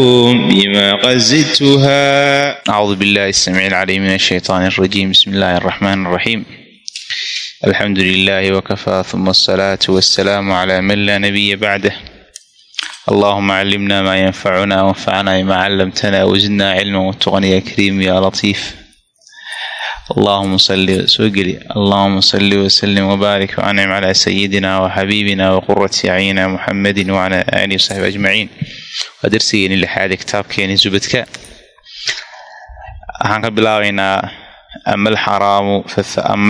بما قد زدتها أعوذ بالله السميع العليم من الشيطان الرجيم بسم الله الرحمن الرحيم الحمد لله وكفى ثم الصلاة والسلام على من لا نبي بعده اللهم علمنا ما ينفعنا وانفعنا بما علمتنا وزدنا علما واتقنا يا كريم يا لطيف allahuma salli soo geli. Allahuma salli wasalim wabaarik wancim calaa sayidina waxabiibina waqurati acyina muxammadin wacalaa aalihi wasaxbi ajmaciin waa darsigeeni lixaade kitaabkeeni zubadka waxaan ka bilaabaynaa ama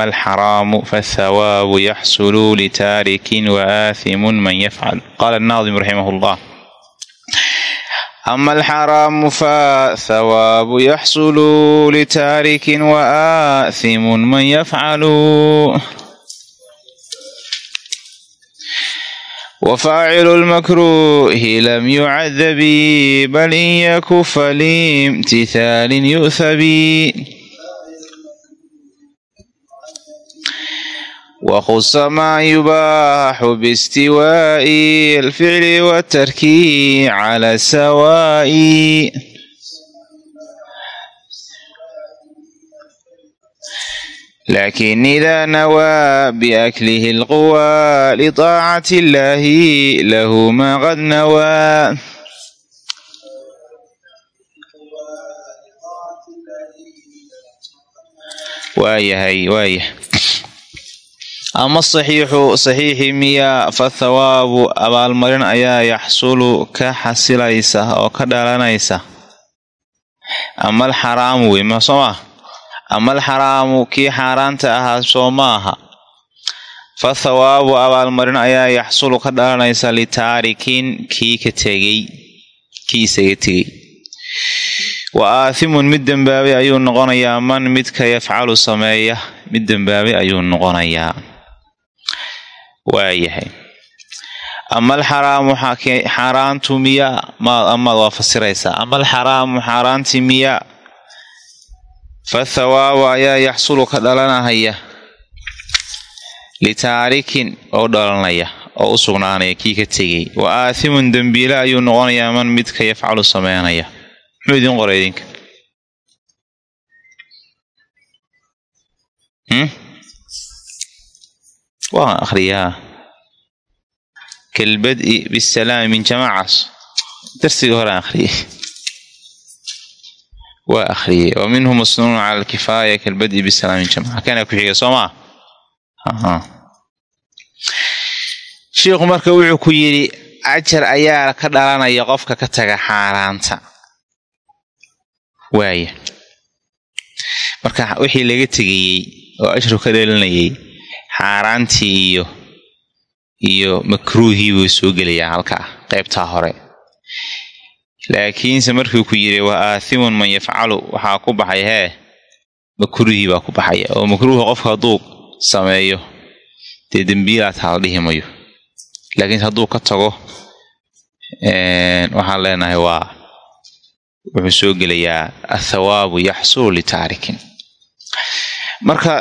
alxaraamu fathawaabu yaxsulu litaarikin waathimun man yafcal. Qaala anaadim raximah llah ama alxaraamu fa thawaabu yaxsulu litaarikin waathimun man yafcalu wafaacilu lmakruuhi lam yucadabi bal in yaku falimtithaalin yu'thabi waqus maa yubaaxu biistiwaa'i alficli watarki cala sawaa'i laakiin ida nawaa biaklihi alquwaa litaacati illaahi lahu maa qad nawaa waayahay waayah ama saxiixu saxiixi miya fathawaabu abaalmarin ayaa yaxsulu ka xasilaysa oo ka dhalanaysa. Ama alxaraamu wey ma soo maa ama alxaraamu kii xaaraanta ahaa soo ma aha. Fa thawaabu abaalmarin ayaa yaxsulu ka dhalanaysa litaarikin kii ka tegey. Kii isaga tegey. Wa aathimun mid dembaabay ayuu noqonayaa man midka yafcalu sameeya mid dembaabay ayuu noqonayaa waayahay. Ama alxaraamu xaaraantu miya amaad waa fasiraysaa ama alxaraamu xaaraanti miya fathawaabu ayaa yaxsulu ka dhalanahaya. Litaarikin oo dhalanaya oo u sugnaanaya kii ka tegey. Wa aathimun dembiile ayuu noqonayaa man midka yafcalu sameynaya. Muxuu idin qoray idinka waan akhriyaa. Kalbadi bisalaami min jamaacaas darsiga horaan akhriyay waa akhriyey wa minhu masnuun cala alkifaaya kalbadi bisalaam min jamaca kana ku xiga soo maa shiikhu marka wuxuu ku yidhi ajar ayaa ka dhalanaya qofka ka taga xaaraanta. Waaya oo ajru ka dhalanayay xaaraantii iyo iyo makruuhii buu soo gelayaa halkaa qaybtaa hore. Laakiinse markuu ku yidhi wa aathimun man yafcalu waxaa ku baxay hee makruuhii baa ku baxaya. Oo makruuha qofka hadduu sameeyo dee dembiilaad hala dhihi mayo. Laakiinse hadduu ka tago waxaan leenahay waa wuxuu soo gelayaa athawaabu yaxsulu litaarikin marka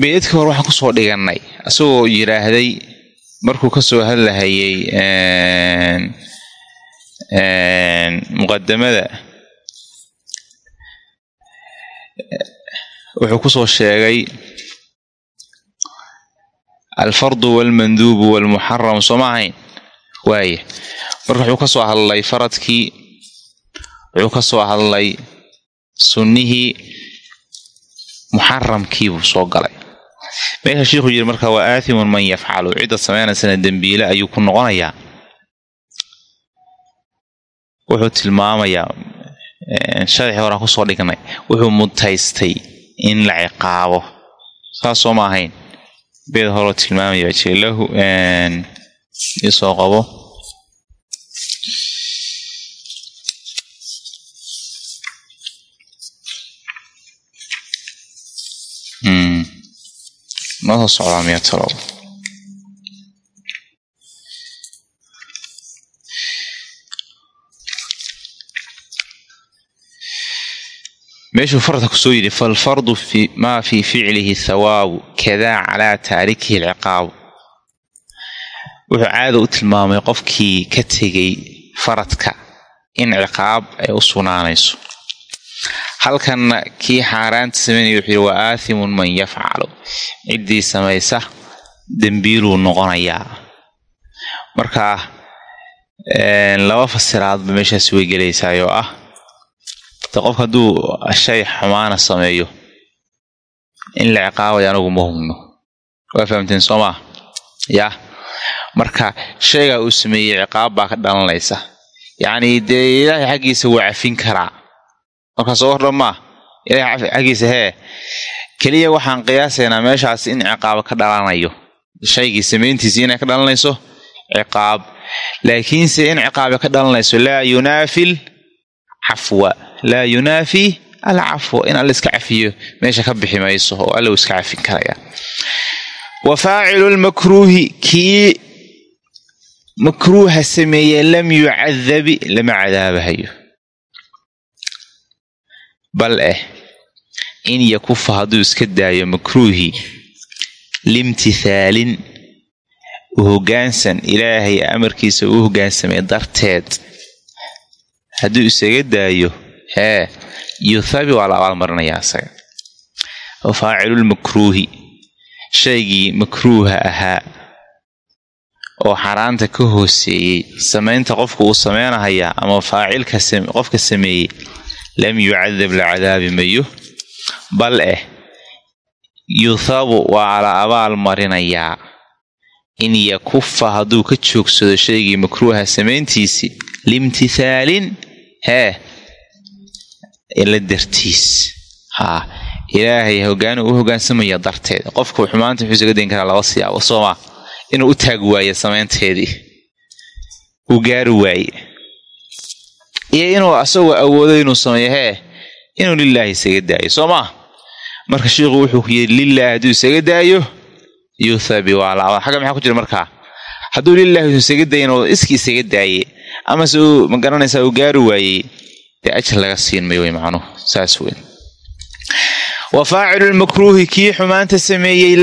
beedka hore waxaan ku soo dhigannay isagoo yidhaahday markuu ka soo hadlahayay muqadamada wuxuu ku soo sheegay alfardu walmanduubu walmuxaram soo ma ahayn? Marka wuxuu ka soo hadlay faradkii wuxuu ka soo hadlay sunnihii muxaramkii buu soo galay meesha shiikhuu yidhi marka waa aathimun man yafcalu. Cidda sameynaysana dembiile ayuu ku noqonayaa. Wuxuu tilmaamayaa sharxii horaan ku soo dhignay. Wuxuu mutaystay in la ciqaabo. Saasoo ma ahayn. Beed horoo tilmaamaya jeelahu isoo qabo. Mm noo soo socdaa miya ku soo yidhi falfardu maa fii ficlihi thawaabu kadaa calaa taarikihi alciqaabu wuxuu caada u tilmaamay qofkii ka tegay faradka in ciqaab ay u sugnaanayso halkanna kii xaaraanta samaynaya wuxuu yidhi wa aathimun man yafcalu. Ciddii samaysa dembiiluu noqonayaa. Markaa laba fasiraadba meeshaas way gelaysaay oo ah de qofka hadduu shay xumaana sameeyo in la ciqaabayo anigu ma hubno. Waa fahamteen soo maa yah marka shaygaa uu sameeyey ciqaab baa ka dhalanaysa. Yacni dee ilaahay xaggiisa waa cafin karaa markaa soo hordha maa ilahay xaggiisa hee. Keliya waxaan qiyaasaynaa meeshaas in ciqaab ka dhalanayo. Shaygii samayntiisii inay ka dhalanayso ciqaab. Laakiinse in ciqaabe ka dhalanayso laa yunaafil cafwa. Laa yunaafi alcafwa in alla iska cafiyo meesha ka bixi mayso oo alla uu iska cafin karaya. Wa faacilu lmakruuhi kii makruuha sameeye lam yucadabi lama cadaabahayo bal eh in yakufa hadduu iska daayo makruuhii limtithaalin u hoggaansan ilaahay amarkiisa uu hoggaansamay darteed. Hadduu isaga daayo hee yuthabi waa la abaalmarinayaa isaga wa faacilulmakruuhi shaygii makruuha ahaa oo xaaraanta ka hooseeyey samaynta qofku uu samaynahayaa ama faacilka qofka sameeyey lam yucadab la cadaabi mayo bal eh yuthabu waa la abaal marinayaa. In yakufa hadduu ka joogsado shaygii makruuha samayntiisii limtithaalin hee ila dartiis. Haa ilaahay hogaani u hogaansamaya darteed. Qofku xumaanta wuxuu isaga dayn karaa laba siyaabo soomaa inuu u taag waaye samaynteedii. Uu gaari waaye iyo inuu asagoo awoodo inuu sameeyo hee inuu lilaahi isaga daayo soo maa marka sheikhu wuxuu ku yidhi lilaahi hadduu isaga daayo yuthabi waa laabad xagga maxaa ku jira markaa? Hadduu lilaahi isaga dayin oo iski isaga daaye amase uu ma garanaysaa uu gaari waayey dee ajar laga siin mayo way macnuhu saas weyn wa faacilu lmakruuhi kii xumaanta sameeyey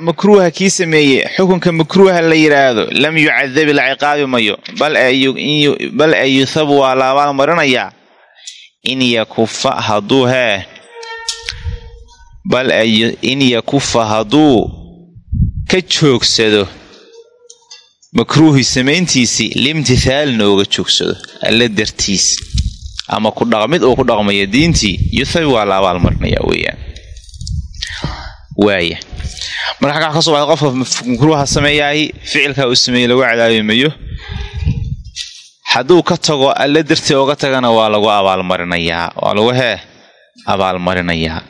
makruuha kii sameeyey xukunka makruuha la yidhaahdo lam yucadabi la ciqaabi mayo bal ay yuthabu waa la abaal marinayaa in yakufa hadduu hee bal in yakufa hadduu ka joogsado makruuhi samayntiisii limtithaalin ooga joogsado alla dartiis ama ku dhaqmid uu ku dhaqmaya diintii yuthabi waa la abaalmarinaya weeyaan waaya marka xaggaa ka soo baxda qofka makruuha sameeyaahi ficilkaa uu sameeyey lagu cadaabi mayo. Hadduu ka tago alla dartii ooga tagana waa lagu abaalmarinayaa waa lagu hee abaalmarinayaa.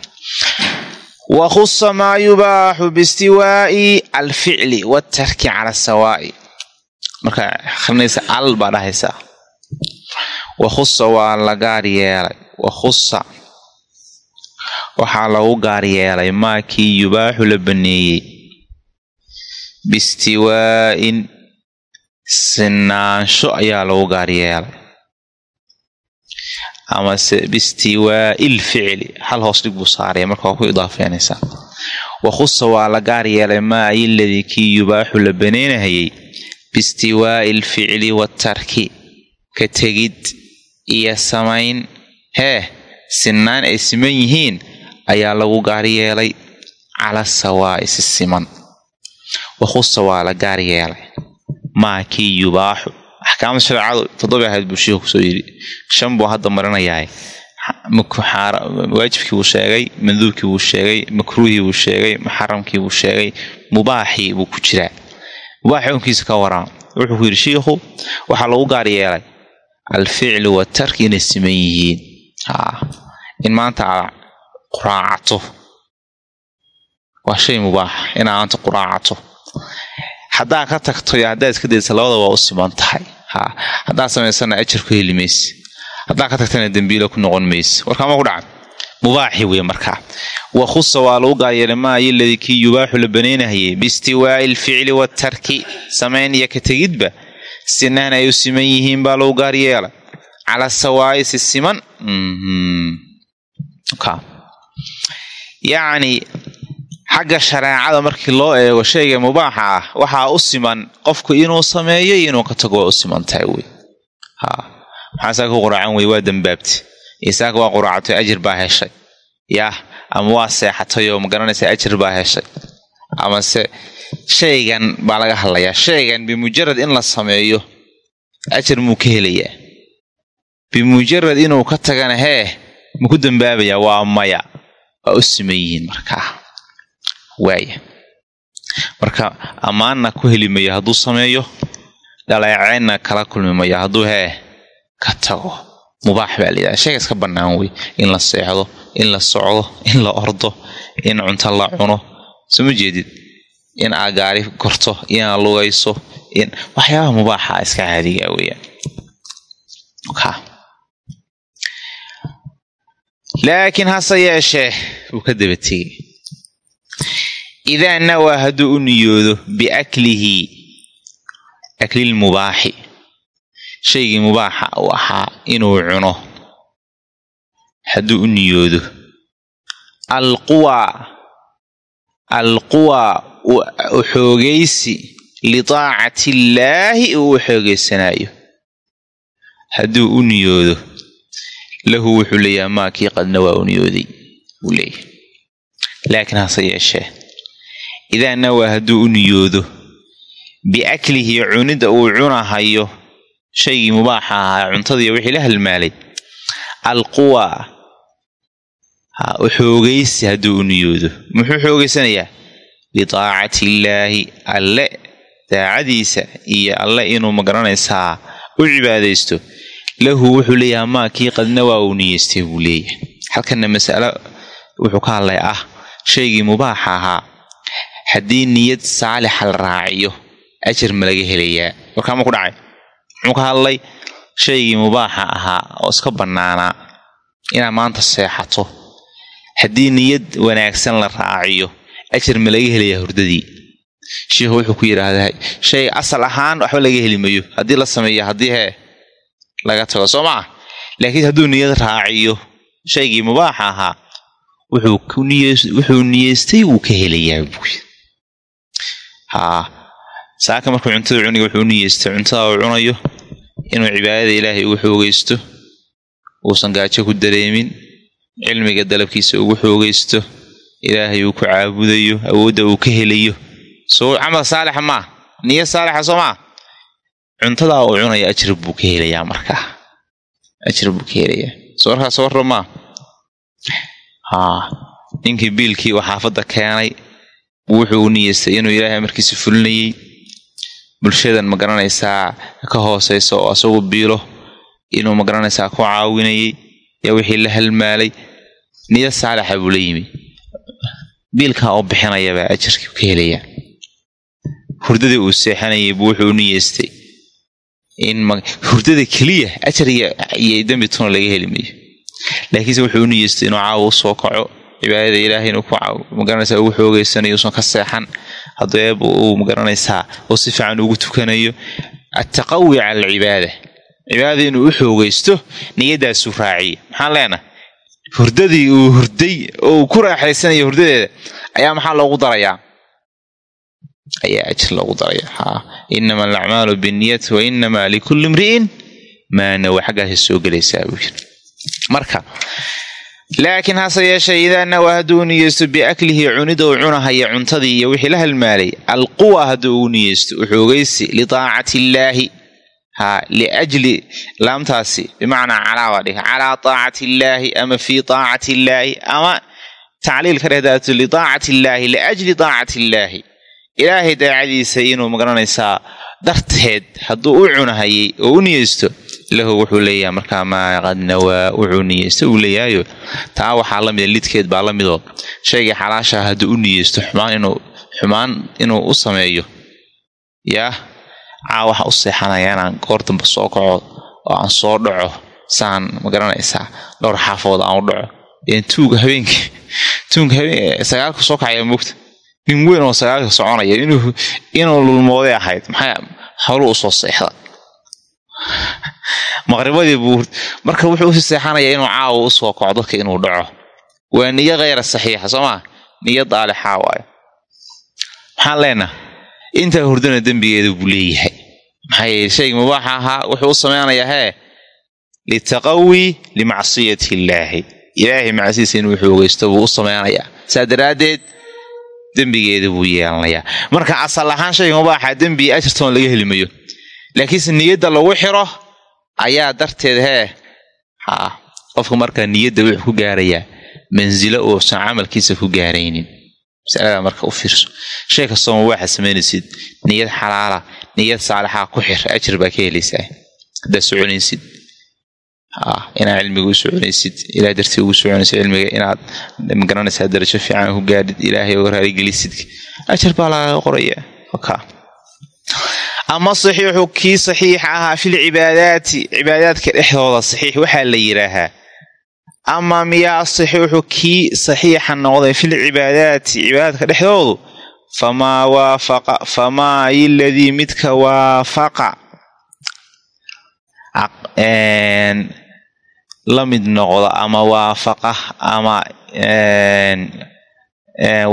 Wa khusa maa yubaaxu biistiwaa'i alficli waatarki cala sawaa'i markaa arinaysa al baa dhahaysaa wakhusa waa la gaar yeelay. Wakhusa waxaa lagu gaar yeelay maakii yubaaxu la baneeyey. Biistiwaa'in sinaansho ayaa lagu gaar yeelay. Amase biistiwaa'il ficli hal hoos dhig buu saaraya marka waa ku idaafeynaysaa wakhusa waa la gaar yeelay maa ayiladii kii yubaaxu la baneynahayey biistiwaa'i alficli waatarki ka tegid iyo samayn. Hee sinaan ay siman yihiin ayaa lagu gaar yeelay cala sawaa'i si siman wakhusa waa la gaar yeelay. Maa kii yubaaxu. Axkaamda shareecadu toddoba ahayd buu shiiku ku soo yidhi. Shan buu hadda marinayahay waajibkii buu sheegay manduubkii buu sheegay makruuhii buu sheegay muxaramkii buu sheegay mubaaxii buu ku jiraa. Mubaax xukunkiisa ka warama wuxuu ku yidhi shiikhu waxaa lagu gaar yeelay alficlu watarki inay siman yihiin. In maanta quraacato waa shay mubaaxa inaa maanta quraacato haddaa ka tagto iyo haddaad iska daysa labada waa u siman tahay. Ha haddaad samaysana ajar heli mayse. Haddaa ka tagtana dembiila ku noqon mayse. Warkaama ku dhacan mubaaxi wey markaa wa khusa waa lagu gaaryeelay maayo ladii kii yubaaxu la banaynahayay biistiwaa'i alficli waatarki samayn iyo ka tegidba sinaan ay u siman yihiin baa lagu gaaryeelay cala sawaa'i si siman yacni xagga shareecada markii loo eego shayga mubaaxa ah waxaa u siman qofku inuu sameeyo iyo inuu ka tago waa u siman tahay wey maxaa saaka ku quraacan wey? Waa dambaabti. Iyo waa quraacatay ajir baa heshay. Yaah ama waa seexatay oo magaranaysa ajir baa heshay. Amase shaygan baa laga hadlayaa. Shaygan bimujarad in la sameeyo ajar muu ka helayaa. Bimujarad inuu ka tagana hee maku dambaabayaa waa maya waa u siman yihiin markaa waaya marka ammaanna ku heli mayo hadduu sameeyo dhaleeceynna kala kulmi mayo hadduu hee ka tago. Mubaax baa la yidhaha. Shaygaas ka bannaan wey. In la seexdo in la socdo in la ordo in cunto la cuno. Soma jeedid? In aa gaari korto inaad lugayso in waxyaabaha mubaaxa iska caadiga weeyaan laakiin hase yeeshee uu ka daba tegey. Idaa nawaa hadduu u niyoodo biaklihi aklilmubaaxi shaygii mubaaxa uu ahaa inuu cuno. Hadduu u niyoodo. Alquwaa alquwaa u xoogaysi litaacati illaahi uu u xoogaysanaayo. Hadduu u niyoodo lahu wuxuu leeyahay maakii qadna waa u niyooday wuu leeyahay. Laakiin hase yeeshee idaa nawaa hadduu u niyoodo biaklihi cunidda uu cunahayo shaygii mubaaxa ahaa cuntadiiyo wixii la halmaalay alquwaa u xoogaysi hadduu u niyoodo. Muxuu xoogaysanayaa litaacati illaahi alle daacadiisa iyo alle inuu ma garanaysaa u cibaadaysto lahu wuxuu leeyahay maakii qadna waa uu niyeystay buu leeyahay. Halkanna masalo wuxuu ka hadlay ah shaygii mubaaxa ahaa. Haddii niyad saalixa la raaciyo ajar ma laga helayaa. Warkaama ku dhacay. Muxuu ka hadlay shaygii mubaaxa ahaa oo iska bannaanaa inaad maanta seexato. Haddii niyad wanaagsan la raaciyo ajar ma laga helayaa hurdadii. Sheikhu wuxuu ku yidhaahdaa shay asal ahaan waxba laga heli mayo. Haddii la sameeyo haddii hee laga tago soo maa laakiin hadduu niyad raaciyo shaygii mubaaxa ahaa wuxuu niyeystay wuu ka helayaa buuy haa saaka markuu cuntada cuniga wuxuu niyeystay cuntada uu cunayo inuu cibaadada ilaahay ugu xoogaysto uusan gaajo ku dareemin cilmiga dalabkiisa ugu xoogaysto ilaahay uu ku caabudayo awoodda uu ka helayo. Soo camal saalixa maa niya saalixa soo maa cuntadaa uu cunaya ajir buu ka helayaa markaa ajir buu ka helayaa. Soo markaas warra maa haa ninkii biilkii uu xaafadda keenay wuxuu u niyeystay inuu ilaahay markiisa fulinayey bulshadan ma garanaysaa ka hooseysa oo asagu biilo. Inuu ma garanaysaa ku caawinayay yaa wixii la halmaalay. Niyad saalixa buu la yimi. Biilkaa oo bixinayabaa ajarkii ka helayaa. Hurdadii uu seexanayay buu wuxuu niyeystay in hurdada keliya ajar iyo dembi tuna laga heli mayo laakiinse wuxuu u niyeystay inuu caawa u soo kaco cibaadada ilaahay inuu ku ma garanaysaa ugu xoogeysanayo usan ka seexan. Hadduu eeb uu ma garanaysaa oo si fiican ugu tukanayo. Attaqawi cala alcibaada. Cibaadada inuu u xoogaysto niyadaasuu raaciyay maxaan leenahay hurdadii uu hurday oo uu ku raaxaysanayo hurdadeeda ayaa maxaa loogu darayaa ayaa ajir loogu darayaa haa inama alacmaalu binniyat wa inamaa likulli imri'in maa nawa xaggaasay soo gelaysaa buu yiri marka laakiin hase yeeshee idaa nawa hadduu niyeysto biaklihi cunida uu cunahaya cuntadii iyo wixii la halmaalay alquwa hadduu u niyeysto uxoogaysi litaacati illaahi ha liajli laamtaasi bimacnaa calaa baa dhiga calaa taacati illaahi ama fii taacati illaahi ama tacliil ka dhehdaatu litaacati illaahi liajli taacati illaahi ilaahay daacadiisa inuu ma garanaysaa darteed hadduu u cunahayay oo u niyeysto lahu wuxuu leeyahay markaa maa qad nawaa wuxuu niyeysta uu leeyahayo taa waxaa la mida lidkeed baa la midoo shaygii xalaashaa hadduu u niyeysto xumaan inuu xumaan inuu u sameeyo. Yaa caa waxa u seexanaya inaan goor damba soo kaco oo aan soo dhaco saan ma garanaysaa dhowr xaafood aan u dhaco. Tuuga habeenkii tuunka habeen sagaalka soo kacaya moogta nin weyn oo sagaalka soconaya inuu lulmooday ahayd maxaa hawlu u soo seexda. Maqribadii buu marka wuxuu u sii seexanayaa inuu caawa u soo kaco dadka inuu dhaco. Waa niyo kheyra saxiixa soo maa niyo daalixaa waayo. Maxaan leenaha intaa hurdana dembigeeda buu leeyahay. Maxaa yeele shayga mubaaxa ahaa wuxuu u samaynayaa hee litaqawi limacsiyati illaahi. Ilaahay macsiisa inuu xoogaysto buu u samaynayaa saa daraaddeed dembigeeda buu yeelanayaa. Marka asal ahaan shayga mubaaxa dembi ajirtoon laga helimayo. Laakiinse niyadda lagu xiro ayaa darteed hee haa qofka markaa niyadda wuxuu ku gaarayaa mansilo uusan camalkiisa ku gaaraynin. Masalada marka u fiirso. Shay kastoo mubaaxa samaynaysid niyad xalaala niyad saalixaa ku xir ajir baa ka helaysaa haddaad soconaysid inaad cilmiga u soconaysid ilaah dartii ugu soconaysid cilmiga inaad ma garanaysaa darajo fiican ku gaadhid ilaahay oga raarigelisid ajar baa lagaga qoraya. Ama saxiixu kii saxiix ahaa fil cibaadaati. Cibaadaadka dhexdooda saxiix waxaa la yidhaahaa ama miyaa saxiixu kii saxiixa noqday fil cibaadaati. Cibaadaadka dhexdoodu famaa waafaqa famaa iladii midka waafaqa la mid noqda ama waafaqa ama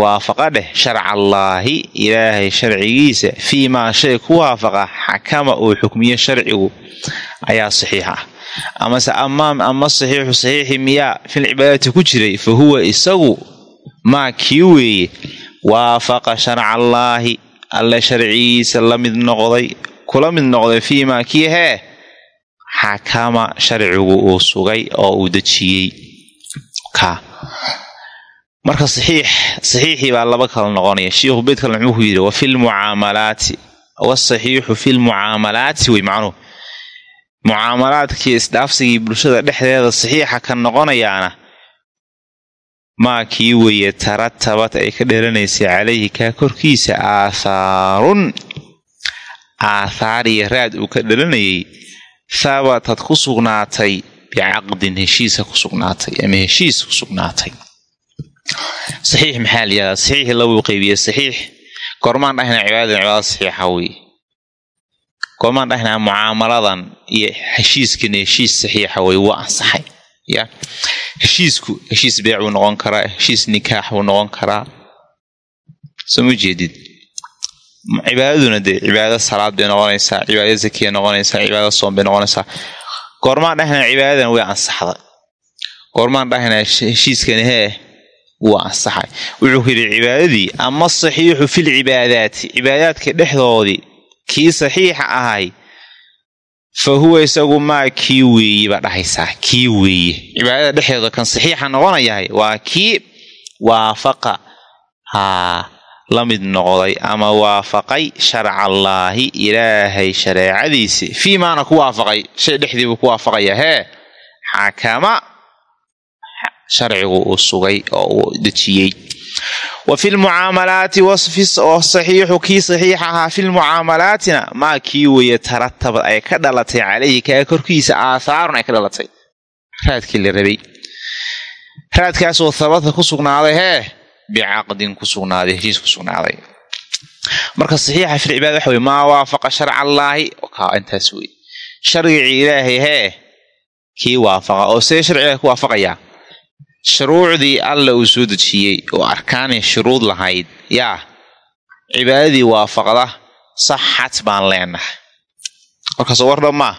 waafaqa dheh sharca allaahi ilaahay sharcigiisa fii maa shay ku waafaqa xakama uu xukmiyo sharcigu ayaa saxiix ah amase amaam ama saxiixu saxiixi miyaa fil cibaadati ku jiray fa huwa isagu maa kii weeye waafaqa sharca allaahi alle sharcigiisa la mid noqday kula mid noqday fii maa kii hee xakama sharcigu uu sugay oo uu dejiyey ka. Marka saxiix saxiixii baa laba kala noqonaya. Shiikhu beyd kale muxuu yidhi wa fi lmucaamalaati wasaxiixu fi lmucaamalaati wey macnuhu. Mucaamalaadkii isdhaafsigii bulshada dhexdeeda saxiixa ka noqonayaana maa kii weeye taratabat ay ka dheranaysay calayhi kaa korkiisa aathaarun aathaar iyo raad uu ka dhalanayay thabatad ku sugnaatay bicaqdin heshiisa ku sugnaatay ama heshiis ku sugnaatay saxiix maxaa layihahdaa saxiixii labuu qeybiye saxiix. Goormaan dhahnaa cibaadadan cibaada saxiixa wey goormaan dhahnaa mucaamaladan iyo heshiiskana heshiis saxiixa wey waa ansaxay ya. Heshiisku heshiis beec buu noqon karaa heshiis nikaax buu noqon karaa. Soo ma jeedid cibaadaduna dee cibaado salaad bay noqonaysaa cibaado zakiya noqonaysaa cibaado soom bay noqonaysaa goormaan dhahnaa cibaadadan way ansaxday goormaan dhahnaa heshiiskani hee wuu ansaxay wuxuu ku yidhi cibaadadii ama saxiixu fil cibaadaati cibaadaadka dhexdoodii kii saxiixa ahay fa huwa isagu maa kii weeye baa dhahaysaa kii weeye cibaadada dhexdeeda kan saxiixa noqonayahay waa kii waafaqa haa la mid noqday ama waafaqay sharca allaahi ilaahay shareecadiisi. Fii maana ku waafaqay shay dhexdii buu ku waafaqaya hee xakama sharcigu uu sugay oo uu dejiyey. Wa fi lmucaamalaati oo saxiixu kii saxiix ahaa fi lmucaamalaatina maa kii weeye taratabad ay ka dhalatay calayhi kaa korkiisa aathaarun ay ka dhalatay. Raadkii la rabay. Raadkaasoo habata ku sugnaaday hee bicaqdin ku sugnaaday heshiis ku sugnaaday marka saxiixa fil cibaada waxa wey maa waafaqa sharca allaahi kaa intaas wey sharcigii ilaahay hee kii waafaqa oo see sharciga ku waafaqayaa shuruucdii alla uu soo dejiyey oo arkaanii shuruud lahayd yaa cibaadadii waafaqda saxat baan leenahay markaasoo war dhammaa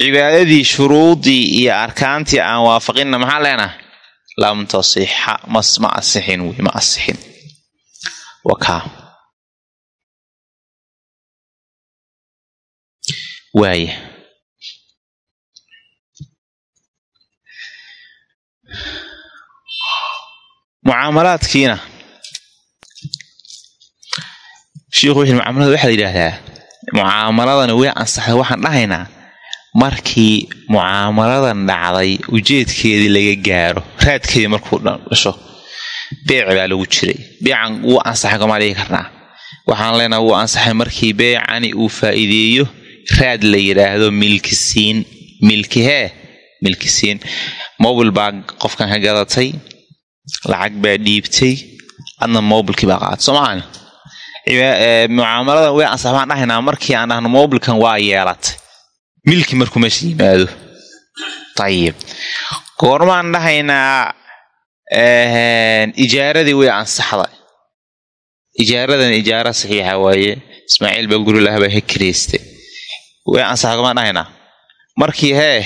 cibaadadii shuruudii iyo arkaantii aan waafaqinna maxaan leenahay lam tasixa ma asixin wey ma asixin wakaa waaya mucaamalaadkiina shiikhu wuxu mucaamalada waxaa la yidhaahdaa mucaamaladani way ansaxday waxaan dhahaynaa markii mucaamaladan dhacday ujeedkeedii laga gaaro raadkeedii markuu dhasho beec baa lagu jiray. Beecan wuu ansaxay kamaa dhigi karnaa. Waxaan leenaha wuu ansaxay markii beecani uu faa'iideeyo raad la yidhaahdo milkisiin milkihee milkisiin mobil baa qofkan ka gadatay lacag baa dhiibtay adna mobilkii baa qaatay. Soo maahan mucaamalada way ansax baan dhahaynaa markii aan dhahno mobilkan waa yeelatay milki markuu meesha yimaado. Ayib goormaan dhahaynaa ijaaradii way ansaxday. Ijaaradan ijaara saxiixa waaye. Ismaaciil baa guri lahabaa he kirayste way ansaxda goormaan dhahaynaa markii hee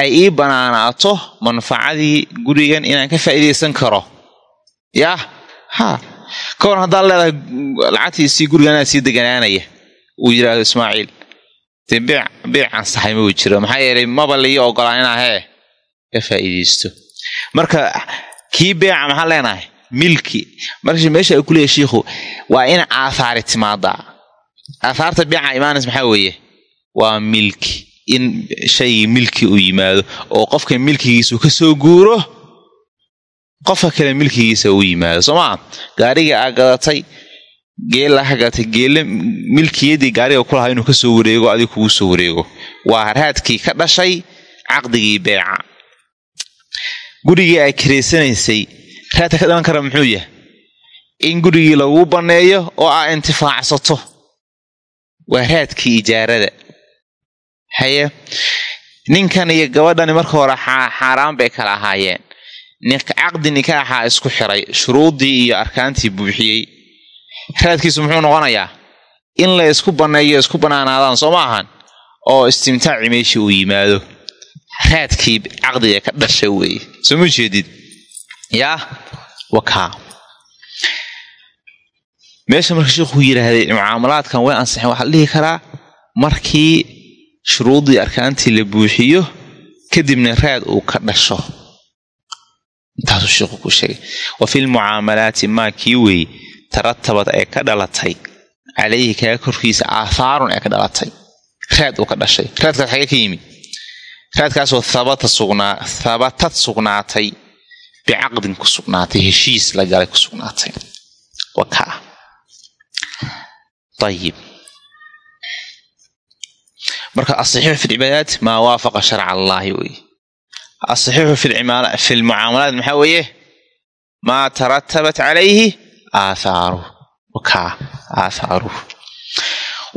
ay ii banaanaato manfacadii gurigan inaan ka faa'iidaysan karo. Yah ha. Ka waran haddaad leedahay lacagtiisii guriganaa sii deganaanaya. Uu yidhaahdo ismaaciil dee beec beec ansaxay ma jiro maxaa yeelay maba liii ogolaan inaa hee ka faa'iidaysto. Marka kii beeca maxaan leenahay? Milki. Marka meesha ku leeyahy shiikhu waa in aathaari timaadaa. Aathaarta beeca imaanays maxaa weeye? Waa milki. In shaygii milki uu yimaado oo qofka milkigiisu ka soo guuro qofka kale milkigiisa uu yimaado. Soo maa gaarigii aa gadatay geella ha gadatay geelle milkiyadii gaariga ku lahaa inuu ka soo wareego adiga kugu soo wareego. Waa raadkii ka dhashay caqdigii beeca. Gurigii ay kiraysanaysay raadka ka dhalan kara muxuu yahay? In gurigii laguu banneeyo oo aa intifaacsato waa raadkii ijaarada. Haye ninkan iyo gabadhani marka hore xaaraan bay kala ahaayeen. Caqdi nikaaxaa isku xiray shuruuddii iyo arkaantii buuxiyey raadkiisu muxuu noqonayaa in la isku banneeyo isku bannaanaadaan soo ma ahan oo istimtaaci meeshii uu yimaado. Raadkii caqdiga ka dhasha weeye. Soo ma jeedid? Yaa wakaa meesha marka sheikuu yidhaahday mucaamalaadkan way ansixeen waxaa la dhihi karaa markii shuruuddii arkaantii la buuxiyo kadibna raad uu ka dhasho. Intaasuu sheikhu ku sheegay. Wa fi lmucaamalaati maa kii weeye taratabad ee ka dhalatay. Calayhi kaa korkiisa aathaarun ee ka dhalatay. Raad uu ka dhashay. Raadkaas xagee ka yimi raadkaasoo habatad sugnaatay bicaqdin ku sugnaatay heshiis la galay ku sugnaatay. Wakaa ayib marka asaxiixu fi lcibaadaat maa waafaqa sharca allaahi weye asaxiixu fi lmucaamalaat maxaa weeye? Maa taratabat calayhi aaathaaruh wakaa aathaaruh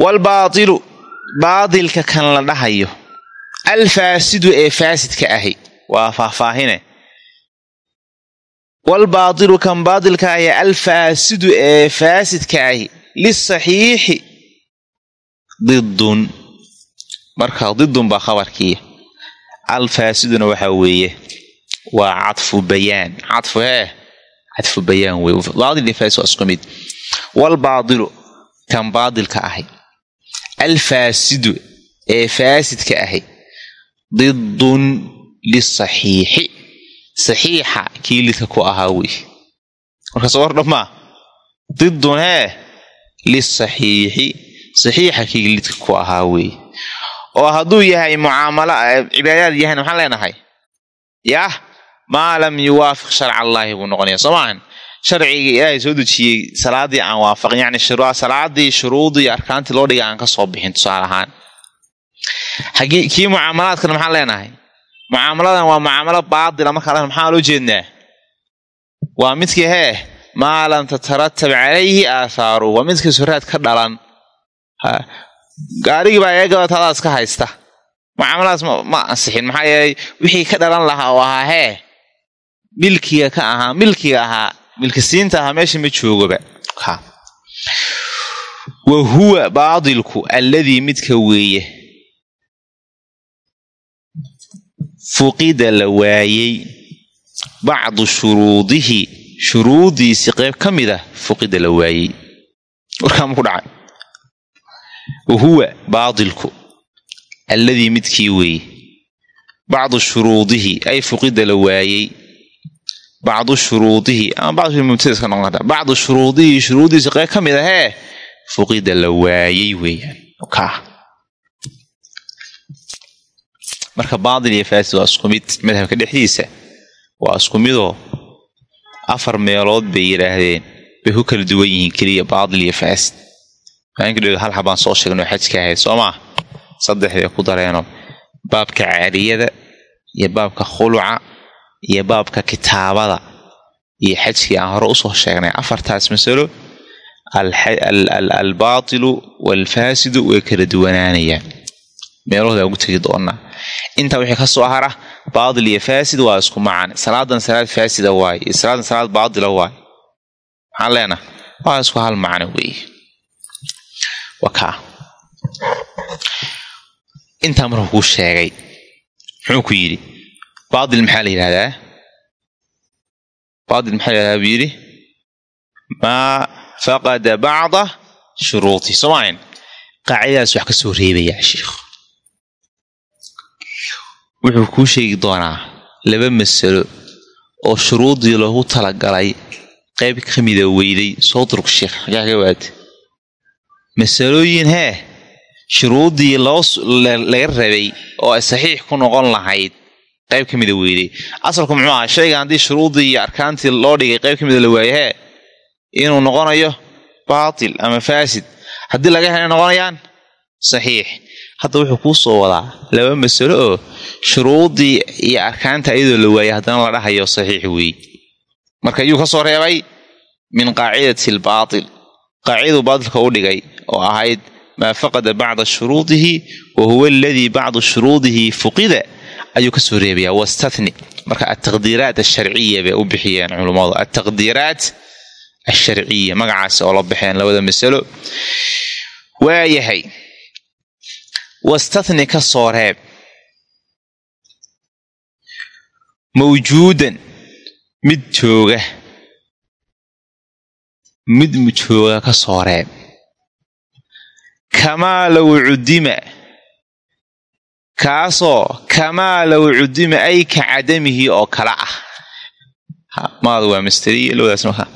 waalbaatilu baatilka kan la dhahayo alfaasidu ee faasidka ahi waa faahfaahine. Walbaatilu kan baatilka ahi alfaasidu ee faasidka ahi lisaxiixi didun marka didun baa khabarkiiya alfaasiduna waxaa weeye waa cadfu bayaan. Cadfu hee cadfu bayaan wey iyo faasid waa isku mid walbaatilu kan baatilka ahi alfaasidu ee faasidka ahi didun lisaxiixi saxiixa kii lidka ku ahaa wey marka soo hordhammaa didun hee lisaxiixi saxiixa kii lidka ku ahaa wey oo hadduu yahay mucaamala cibaadaad yahayna maxaan leenahay? Yah maa lam yuwaafiq sharca allaahi buu noqonaya soo maahan sharcigii ilaahay soo dejiyey salaadii aan waafaqin yani salaadii shuruudii arkaantii loo dhigay aan ka soo bixin tusaale ahaan kii mucaamalaadkana maxaan leenahay mucaamaladan waa mucaamalo baatila markaa maxaa loo jeednaa waa midkii hee maa lam tataratab calayhi aathaaru waa midkii suraad ka dhalan gaarigii baa ee gabatadaa iska haysta mucaamaladaas ma ansixin maxaa yeelay wixii ka dhalan lahaa oo ahaa hee milkiga ka ahaa milkiga ahaa milkisiinta ahaa meesha ma joogoba. Wa huwa baatilku alladii midka weeye. Fuqida la waayey bacdu shuruudihi shuruudiisi qayb ka mid ah fuqida la waayey. Warkaama ku dhacay. Wa huwa baatilku alladii midkii weeye. Bacdu shuruudihi ay fuqida la waayey bacdu shuruudihi. Ama bacdmubtadiska noqon karta bacdu shuruudihi shuruudiisi qayb ka mid ahee fuqida la waayey weeyaan. Kaa marka baatil iyo faasid waa isku mid madhabka dhexdiisa. Waa isku midoo afar meelood bay yidhaahdeen. Bay ku kala duwan yihiin keliya baatil iyo faasid. Maankadhg hal xabaan soo sheegno xajka ahayd soo maa saddex ku dareeno baabka caariyada iyo baabka khuluca iyo baabka kitaabada iyo xajkii aan hore u soo sheegnay. Afartaas masalo albaatilu waalfaasidu way kala duwanaanayaan. Meelahooda ugu tegi doonaa intaa wixii ka soo hara baatil iyo faasid waa isku macan salaadan salaad faasida waaye iyo salaadan salaad baatila waaye maxaan leenaha waa isku hal macno weeye waa kaa. Intaa markuu kuu sheegay muxuu ku yidhi baatil maxaa la yidhahdaa? Baatil maxaa la yidhahdaa buu yidhi? Maa faqada bacda shuruuti. Soomaayn qaacidadaas wax ka soo reebayaa sheikh. Wuxuu kuu sheegi doonaa laba masalo oo shuruuddii loogu talagalay qayb ka mida weyday. Soo durug sheikh. Xagaa ka masalooyin hee shuruuddii loo laga rabay oo ay saxiix ku noqon lahayd qayb ka mida weyday asalku muxuu ahaa shayga haddii shuruuddii iyo arkaantii loo dhigay qayb ka mida la waayo hee inuu noqonayo baatil ama faasid. Haddii laga helay noqonayaan saxiix. Hadda wuxuu kuu soo wadaa laba masalo oo shuruuddii iyo arkaanta iyadoo la waayay haddana la dhahayo saxiix weey marka yuu ka soo reebay min qaacidati albaatil. Qaaciduu baatilka u dhigay oo ahayd maa faqada bacda shuruudihi wa huwa aladii bacdu shuruudihi fuqida ayuu ka soo reebayaa wastatni marka altaqdiiraat asharciya bay u bixiyeen culummadu altaqdiiraat asharciya magacaasi oo la baxeen labada masalo waayahay wastatni ka soo reeb mawjuudan mid jooga mid jooga ka soo reeb kamaa low cudima kaasoo kamaa low cudima ay ka cadamihi oo kale ah. Maadu waa masteriya lowdaas markaa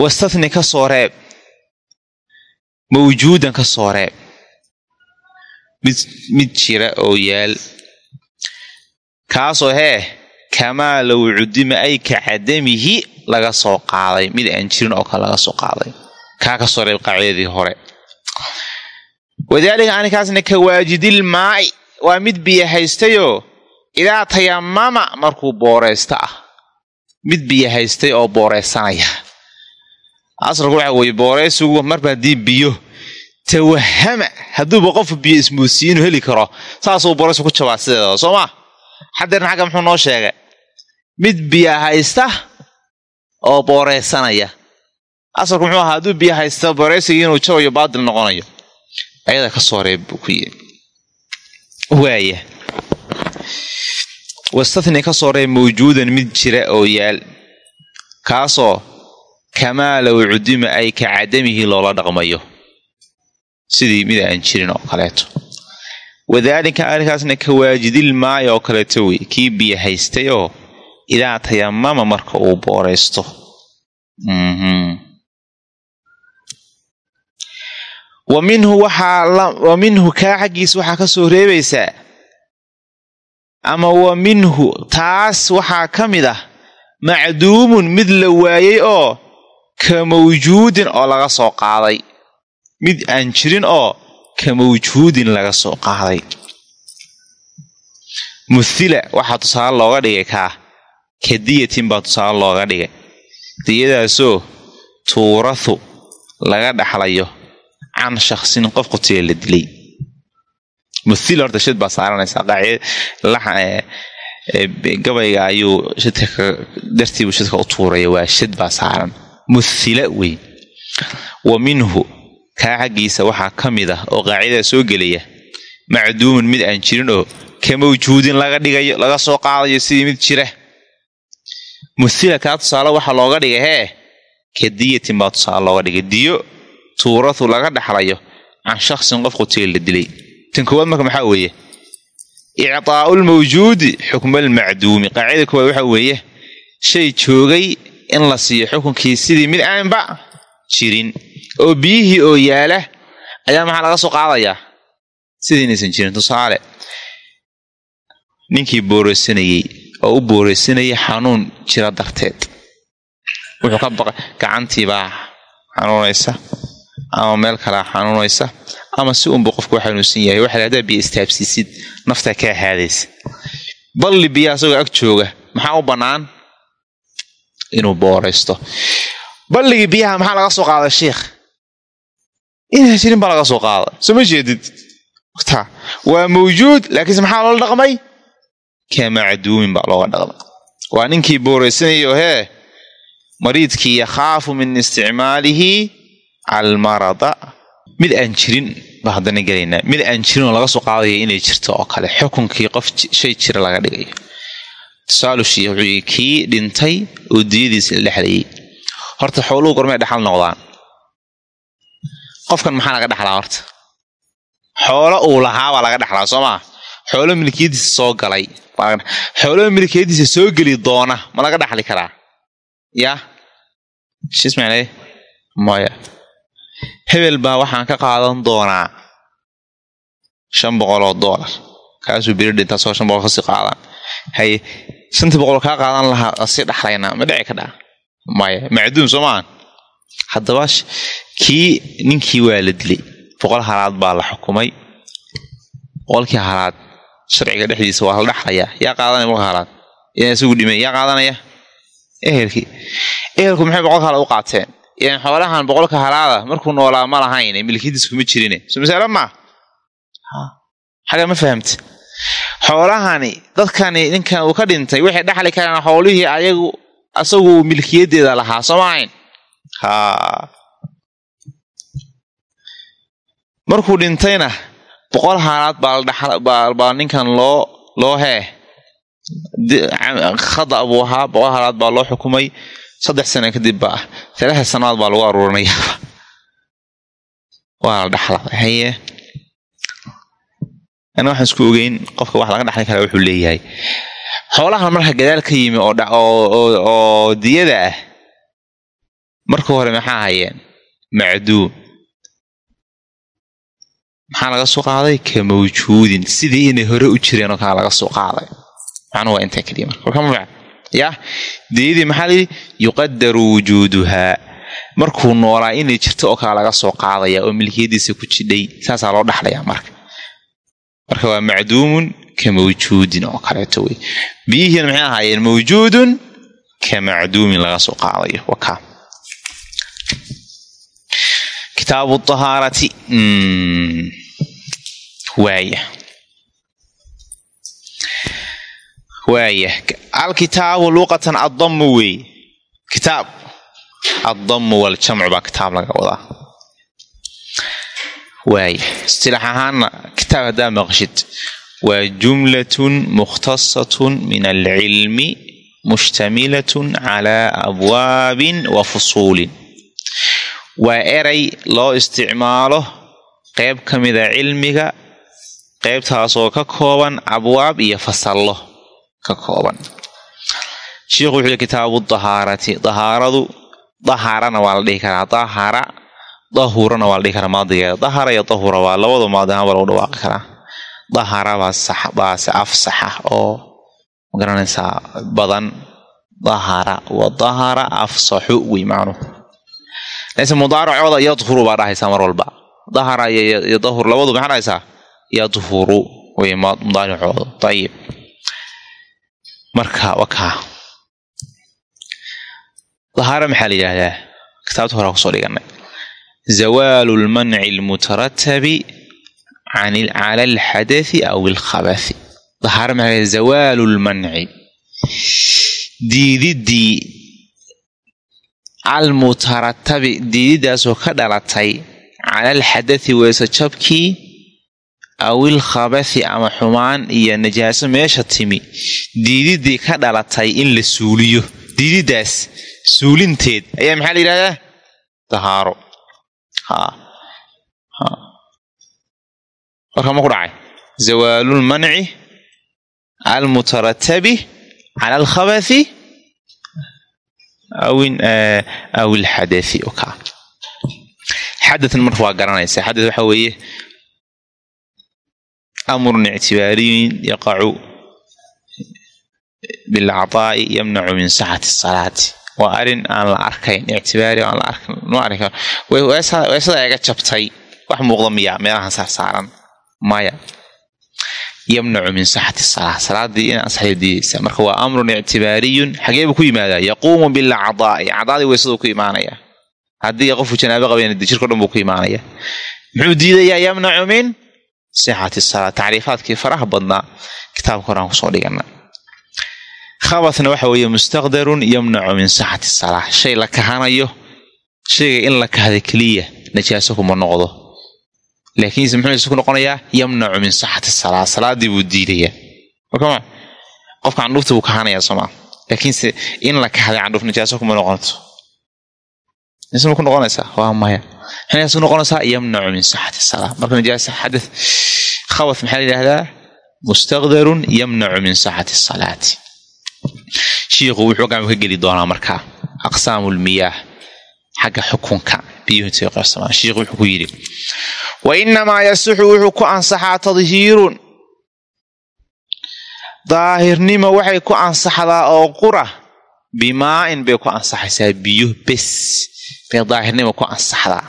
wastatni ka soo reeb. Mawjuudan ka soo reeb. Mid mid jira oo yaal. Kaasoo hee kamaa low cudima ay ka cadamihi laga soo qaaday. Mid aan jirin oo kale laga soo qaaday. Kaa ka soo reeb qaacidadii hore wadaalika aninkaasna ka waajidil maa'i. Waa mid biyo haystayoo idaa tayamama markuu booraysto ah. Mid biyo haystay oo booraysanaya asalku waxa weeye booraysigu marba haddii biyo tawahama hadduuba qofu biyo ismoodsiye inuu heli karo saasuu booraysigu ku jabaa sideedaba soo maa xadeerna xagga muxuu noo sheegay. Mid biyo haysta oo booraysanaya asalku muxuu ahaa hadduu biyo booraysigii inuu jabayo baatil noqonayo ayada ka soo reeb waaya wastatni ka soo reeb mawjuudan mid jira oo yaal kaasoo kamaa low cudima ay ka cadamihi loola dhaqmayo. Sidii mid aan jirin oo kaleeto. Wadaalika arrinkaasna ka waajidil maayo oo kaleeto wey. Kii biyo haystay oo idaa tayamama marka uu booraysto wa minhu kaa xaggiisa waxaa ka soo reebaysaa ama wa minhu taas waxaa ka mid ah macduumun mid la waayey oo ka mawjuudin oo laga soo qaaday. Mid aan jirin oo ka mawjuudin laga soo qaaday. Muthila waxaa tusaale looga dhigay kaa. Ka diyatin baa tusaale looga dhigay. Diyadaasoo tuurathu laga dhaxlayo can shaksin qof qutiya la dilay muthila horta shid baa saaranaysaa gabayga ayuu shidka dartiibuu shidka u tuuraya waa shid baa saaran muthila wey wa minhu kaa xaggiisa waxaa ka mid ah oo qaacidaa soo gelaya macduumun mid aan jirin oo ka mawjuudin laga dhigayo laga soo qaadayo sidii mid jira muthila kaa tusaale waxaa looga dhigay hee ka diyatin baa tusaale looga dhigay diyo tuurathu laga dhaxlayo can shaksin qof qutiga la dilay. Tan koowaad marka maxaa weeye? Ictaa'u xukma almacduumi qaacida koowaad waxaa weeye shay joogay in la siiyo xukunkii sidii mid aanba jirin oo biyihii oo yaalla ayaa maxaa laga soo qaadayaa sidii inaysan jirin tusaale. Ninkii booreysanayey oo u booreysanayay xanuun jira darteed. Wuxuu ka baqay gacantiibaa xanuunaysa ama meel kalea xanuunaysa. Ama si unba qofku xanuunsan yahay waxa lahahdaa biyo istaabsiisid naftaa kaa haadaysa balli biyaha isagoo ag jooga maxaa u bannaan? Inuu booraysto. Balligii biyaha maxaa laga soo qaaday sheikh? Inaan jirin baa laga soo qaada soo jeedid? Waa mawjuud laakiinse maxaa loola dhaqmay? Ka macduumin baa looga dhaqmay. Waa ninkii booraysanayo hee mariidkii yakhaafu min isticmaalihi almarada. Mid aan jirin baa haddana gelaynaa mid aan jirin oo laga soo qaadaya inay jirto oo kale. Xukunkii qof shay jira laga dhigayo. Yii kii dhintay oo diyadiisa la dhexlayay horta xooluhu gormay dhexal noqdaan. Qofkan maxaa laga dhexlaa horta? Xoolo uu lahaa baa laga dhexlaa soo maa xoolo milkiyadiisa soo galay. Xoolo milkiyadiisa soo geli doona ma laga dhexli karaa? Yaa shismale maya hebel baa waxaan ka qaadan doonaa shan boqol oo doolar kaasuu beri dhintaasoo shan boqol ka sii qaadaan haye shantii boqol kaa qaadan lahaa asii dhexlaynaa ma dhici kadhaa maya macduum soo maaha haddaba kii ninkii waa la dilay. Boqol halaad baa la xukumay. Boqolkii halaad sharciga dhexdiisa waa la dhexlayaa yaa qaadanaya boqolka halaad? Inaa isagu dhimay yaa qaadanaya? Ehelkii. Ehelku maxay boqolka halaad u qaateen xoolahan boqolka halaada markuu noolaa ma lahayn milkiyadiis kuma jirine. So masaale maa ma fahamta xoolahani dadkani ninkan uu ka dhintay waxay dhexli karaan xoolihii ayagu asagu milkiyadeeda lahaa soo maahayn ha. Markuu dhintayna boqol haalaad baa ninkan loo loo hee. Khada buu ahaa boqol haalaad baa loo xukumay saddex sano kadib ba? Ah sanadood baa lagu aruurinayaa waa la dhexla haye ana waxaan isku ogeyn qofka wax laga dhexli karaa wuxuu leeyahay. Xoolahan marka gadaal ka yimi oo diyada ah marka hore maxaa hayeen macduum maxaa laga soo qaaday? Ka mawjuudin sidii inay hore u jireen oo kale laga soo qaaday. Macnuhu waa intaa keliya marka yaa diyadii maxaa layidhi yuqadaru wujuuduhaa markuu noolaa inay jirto oo kale laga soo qaadaya oo milkiyadiisa ku jidhay saasaa loo dhaxlayaa marka. Marka waa macduumun ka mawjuudin oo kaleeto wey biyihiina maxay ahaayeen? Mawjuudun ka macduumin laga soo qaadayo. Wakaa kitaabu ahaarati waaya waaya alkitaabu luqatan addamu weeye kitaab addamu waljamcu baa kitaab laga wadaa. Waaya istilaax ahaana kitaab haddaa maqshid. Waa jumlatun mukhtasatun min alcilmi mushtamilatun calaa abwaabin wa fusuulin. Waa eray loo isticmaalo qayb ka mida cilmiga qaybtaasoo ka kooban abwaab iyo fasallo ka kooban. Shiikhu wuxuu kitaabu dahaarati. Dahaaradu daharana waa la dhihi karaa. Dahara dahurana waa la dhihi karaa maadigeeda dahara iyo dahura waa labada maadi ahaan baa lagu dhawaaqi karaa. Dahara baa sax baase af saxa oo ma garanaysaa badan. Dahara wa dahara afsaxu wey macnuhu lase mudaaracooda yadhuru baa dhahaysaa mar walba. Dahara iyo dahur labadu maxaa dhahaysaa yadhuru wey mudaaricooda ayib marka wakaa dahaara maxaa la yidhaahdaa? Kitaabta horaa ku soo dhiganay. Zawaalu lmanci almutaratabi cala alxadathi aw alkhabathi. Dahaara maxaa la zawaalu lmanci. Diididii almutaratabi diididaasoo ka dhalatay cala alxadathi weese jabkii aw ilkhabathi ama xumaan iyo najaaso meesha timi. Diididii ka dhalatay in la suuliyo. Diididaas suulinteed. Ayaa maxaa la yidhahdaa? Dahaaro warka ma ku dhacay? Zawaalulmanci almutaratabi cala alkhabathi aw ilxadathi oka xadatan marka waa garanaysaa. Xadad waxa weeye amrun ictibaariyun yaqacu bilcadaa'i yamnacu min saxati salaati waa arrin aan la arkayn ictibaari aan la arkan ma arki karo weesada eega jabtay wax muuqda miya meelahan saarsaaran maya yamnacu min saxati salaa salaadii ina ansaxay diidaysa marka waa amrun ictibaariyun xageebuu ku yimaadaa yaquumu bilacdaai acdaadii weysaduu ku imaanaya haddii qofku janaabo qaban jirko dhan buu ku imaanaya muxuu diidayaa yamnacu min sixati salaa tacriifaadkii faraha badnaa kitaabka horaan ku soo dhigana khabatna waxa weeye mustaqdarun yamnacu min sixati salaa shay la kahanayo shayga in la kahda keliya najaaso kuma noqdo laakiinse muxuu ku noqonayaa yamnacu min sixati salaa salaadii buu diidayaa qofka candhuufta buu kahanayaa sooma laakiinse in la kahday candhuuf najaaso kuma noqonto ma ku noqonaysaa? Waa maya. Maxay noqonaysaa? Yamnacu min sixati salaa marka najaasa xadad khabat maxaa la yidhahdaa mustaqdarun yamnacu min sixati salaati. Shiikhu wuxuu gacmu ka geli doonaa markaa aqsaamu lmiyaah xagga xukunka biyuhu intay qaybsamaan shiikhu wuxuu ku yidhi wa inamaa yasixu wuxuu ku ansaxaa tadhiirun. Daahirnimo waxay ku ansaxdaa oo qura. Bimaa-in bay ku ansaxaysaa biyo bes bay daahirnimo ku ansaxdaa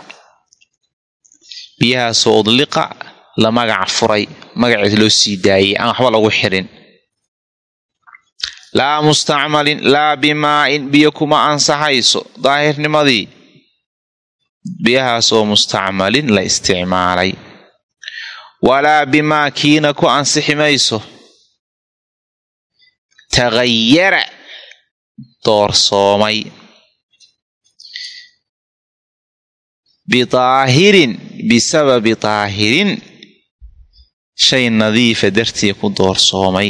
biyahaasoo udliqa la magac furay magaceed loo sii daayay aan waxba lagu xirin. Laa mustacmalin laa bimaa-in biyo kuma ansaxayso daahirnimadii. Biyahaasoo mustacmalin la isticmaalay. Walaa bimaa kiina ku ansixi mayso. Tagayara doorsoomay bidaahirin bisababi daahirin shay nadiifa dartii ku doorsoomay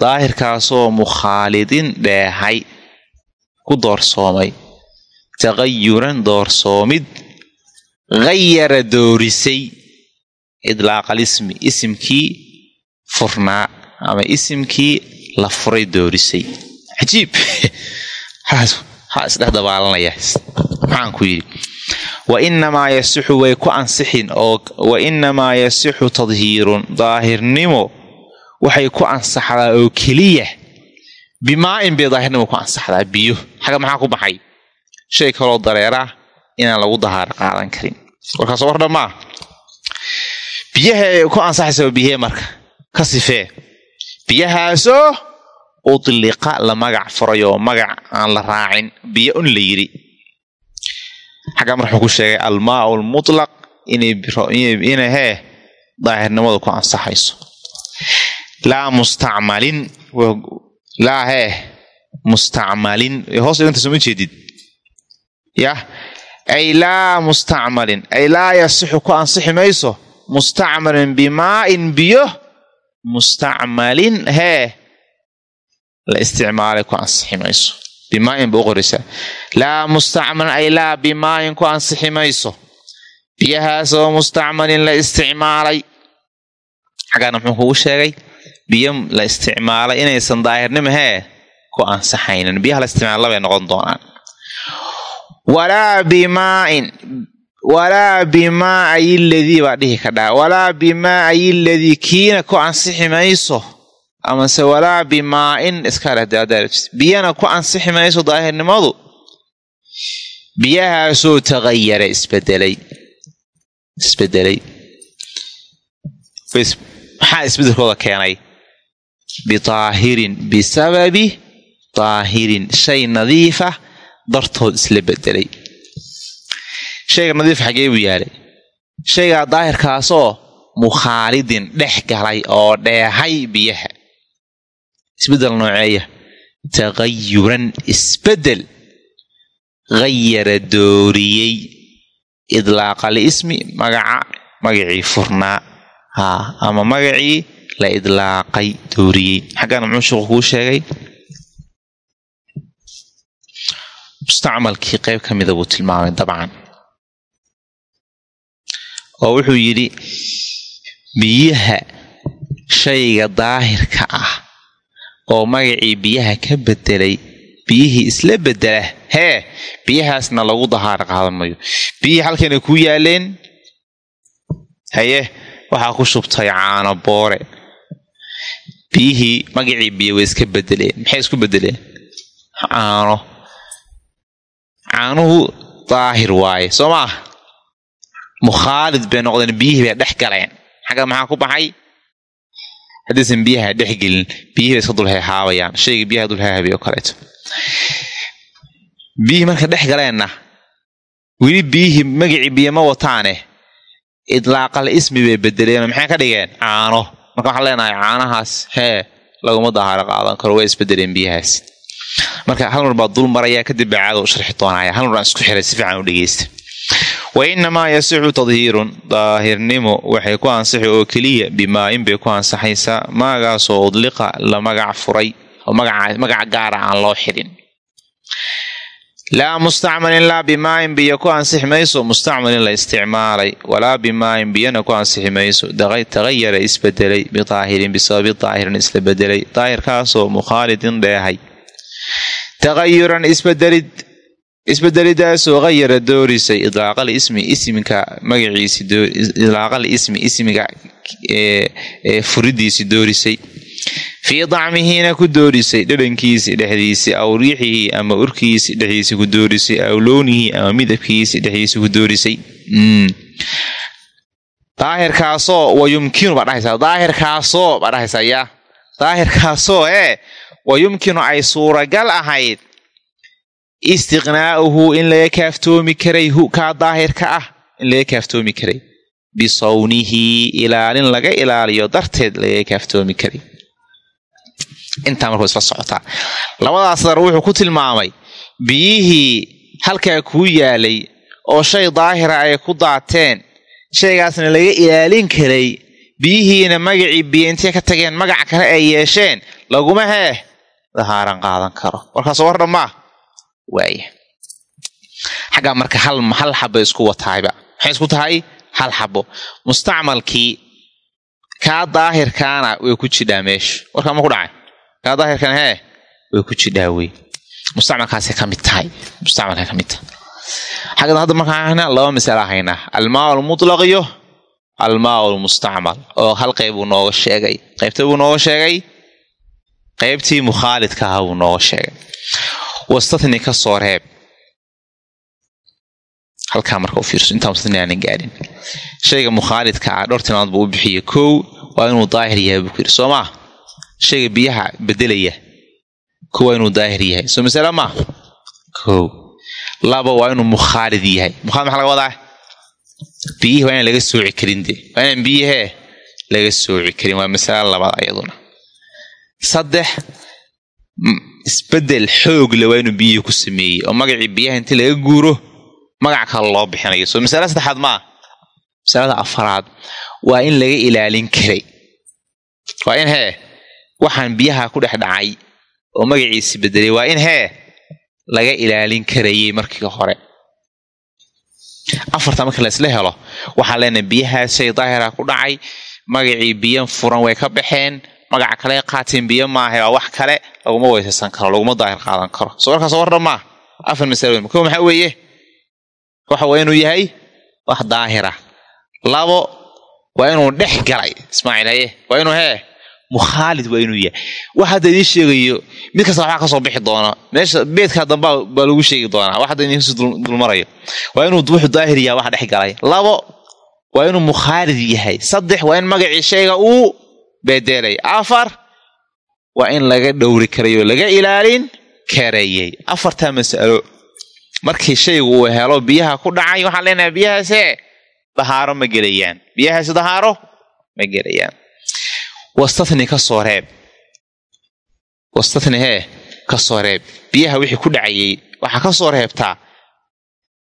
daahirkaasoo mukhaalidin dheehay ku doorsoomay taqayuran doorsoomid hayara doorisay idlaaqal ismi isimkii furnaa ama isimkii la furay doorisay cajiib ha isdhex dabaalanaya maxaan ku yidhi? Wa inamaa yasixu way ku ansixin oo wa inamaa yasixu tadhiirun daahirnimo waxay ku ansaxdaa oo keliya. Bimaa-in bay daahirnimo ku ansaxdaa biyo. Xagga maxaa ku baxay? Shay kaloo dareeraa inaan lagu dahaaro qaadan karin. Warkaas war dhammaa biyaha ku ansaxaysa biyahee marka ka sifee. Biyahaasoo udliqa la magac furay oo magac aan la raacin biyo un la yidhi. Xaggaa mar wuxuu ku sheegay almaau lmutlaq inay hee daahirnimadu ku ansaxayso. Laa mustacmalin laa hee mustacmalin. Hoos dhiganta soma jeedid. Yah ay laa mustacmalin ay laa yasixu ku ansixi mayso. Mustacmalin bimaa-in biyo mustacmalin hee la isticmaalay ku ansixi mayso bimaain ba u qoraysaa laa mustacmalin ay laa bimaayin ku ansixi mayso biyahaasoo mustacmalin la isticmaalay xaggaana muxuu kugu sheegay biyo la isticmaalay inaysan daahirnimo hee ku ansaxaynin biyaha la isticmaala labay noqon doonaan walaa bimaain walaa bimaa ayiladii baa dhihi kadhaa walaa bimaa ayiladii kiina ku ansixi mayso amase walaa bimaa-in biyana ku ansixi mayso daahirnimadu. Biyahaasoo tagayara isbedelay. Isbedelay. Maxaa isbedelkooda keenay? Bidaahirin bisababi daahirin shay nadiifa dartood isla bedelay. Shayga nadiifa xagee buu yaalay. Shaygaa daahirkaasoo mukhaalidin dhex galay oo dheehay biyaha isbeddel nooceeya. Tagayuran isbeddel. Hayara dooriyey idlaaqal ismi magaca magacii furnaa. Haa ama magacii la idlaaqay dooriyey. Xaggana muxuu sheekhu kuu sheegay? Mustacmalkii qayb ka mida buu tilmaamay dabcan. Oo wuxuu yidhi biyaha shayga daahirka ah oo magacii biyaha ka bedelay biyihii isla bedela hee biyahaasna lagu dahaar qaadan mayo biyihii halkanay ku yaaleen haye waxaa ku shubtay caano boore. Biyihii magacii biyo way iska bedeleen maxay isku bedeleen caano. Caanuhu daahir waaye soo maah mukhaalid bay noqdeen biyihii bay dhex galeen. Xagga maxaa ku baxay haddaysan biyaha dhexgelin biyihii bay iska dulheehaabayaan shayga biyaha dulheehaabay oo kaleeto. Biyihii marka dhex galeenna weli biyihii magacii biyo ma wataane idlaaqal ismi bay bedeleenoo maxay ka dhigeen? Caano. Marka waxaan leenahay caanahaas hee laguma dahaaro qaadan karo waa isbedeleen biyahaas. Marka hal mar baa dul maraya kadib baa caado u sharxi doonaya. Hal mar baan isku xiray si fiican u dhegeysta wa inamaa yasixu tadhiirun daahirnimo waxay ku ansixi oo keliya bimaa-in bay ku ansaxaysaa maagaasoo udliqa la magac furay oo magaca gaara aan loo xidhin. Laa mustacmalin laa bimaain biyo ku ansixi mayso mustacmalin la isticmaalay. Walaa bimaain biyona ku ansixi mayso. Tagayara isbedelay bidaahirin bisababi daahirin isla bedelay daahirkaasoo mukhaalidin dheehay tagayuran isbedelid isbedelidaasoo hayara doorisay idlaaqal ismi ismika magaciisi idlaaqal ismi ismiga furidiisi doorisay. Fii dacmihiina ku doorisay dhadhankiisi dhexdiisi aw riixihii ama urkiisi dhexdiisi ku doorisay aw lownihii ama midabkiisi dhexdiisi ku doorisay. Daahirkaasoo wa baa dhahaysaa daahirkaasoo baa dhahaysaa yaa. Daahirkaasoo ee wa yumkinu ay suuragal ahayd istiqnaa'uhu in laga kaaftoomi karay hu kaa daahirka ah in laga kaaftoomi karay. Bisawnihi ilaalin laga ilaaliyo darteed laga kaaftoomi karay. Intaa markuu isla socotaa labadaas dar wuxuu ku tilmaamay biyihii halkaa kuu yaalay oo shay daahira ay ku daateen shaygaasna laga ilaalin karay biyihiina magacii biyo intay ka tageen magac kale ay yeesheen laguma hee dahaaran qaadan karo. Warkaas war waaya xaggaa marka hal xaba isku wataayba maxay isku tahay hal xabo. Mustacmalkii kaa daahirkaana way ku jidhaa meesha warkaa ma ku dhacay? Kaa daahirkan hee way ku jidhaa wey. Mustacmalkaasay ka mid tahay. Mustacmalka ka mid tahay. Xaggan hadda markaan haynaa laba masala haynaa almaa almutlaq iyo almaa almustacmal oo hal qayb buu nooga sheegay. Qaybta buu nooga sheegay? Qaybtii mukhaalidka ahaa buu nooga sheegay wastatni ka soo reeb. Halkaa marka u fiirso intaa mustatni aanan gaadhin. Shayga mukhaalidka ah dhowr tilmaamad buu u bixiyey kow waa inuu daahir yahay buu ku yidhi soo maa shayga biyaha bedelaya kow waa inuu daahir yahay. Soo masale maa kow. Laba waa inuu mukhaalid yahay. Mukhaalid maxaa laga wadaa? Biyihii waa inaan laga sooci karin de waa inaan biyihee laga sooci karin. Waa masale labaad ayaduna. Saddex isbeddel xoog le waa inuu biyihii ku sameeyey oo magacii biyaha inti laga guuro magac kale loo bixinayo. Soo masalada saddexaad maa masalada afaraad waa in laga ilaalin karay. Waa in hee waxaan biyaha ku dhex dhacay oo magaciisi bedelay waa in hee laga ilaalin karayey markii hore. Afarta marka laysla helo waxaan leenahay biyahaas shay daahira ku dhacay magacii biyo furan way ka baxeen magaca kale qaateen biyo maaha waa wax kale laguma weysaysan karo laguma daahir qaadan karo. Soo warkaas war dhammaa afar masalo ko maxaa weeye? Waxa waa inuu yahay wax daahira. Labo waa inuu dhex galay ismaaciil haye. Waa inuu hee? Mukhaalid waa inuu yahay. Wax hadda idiin sheegayo mid kasta waxbaa ka soo bixi doona meesha beedka dambaa baa lagu sheegi doonaa. Wax hadda idiinkusii dulmarayo. Waa inuu wuxuu daahir yahay wax dhex galay. Labo waa inuu mukhaalid yahay. Saddex waa in magacii uu bedelay afar waa in laga dhowri karayoo laga ilaalin karayay. Afartaa mas'alo. Markii shaygu uu helo biyaha ku dhacay waxaan leenahay biyahaasee dahaaro ma gelayaan. Biyahaasi dahaaro ma gelayaan. Wastatni ka soo reeb. Wastatni hee ka soo reeb. Biyaha wixii ku dhacayay waxaa ka soo reebtaa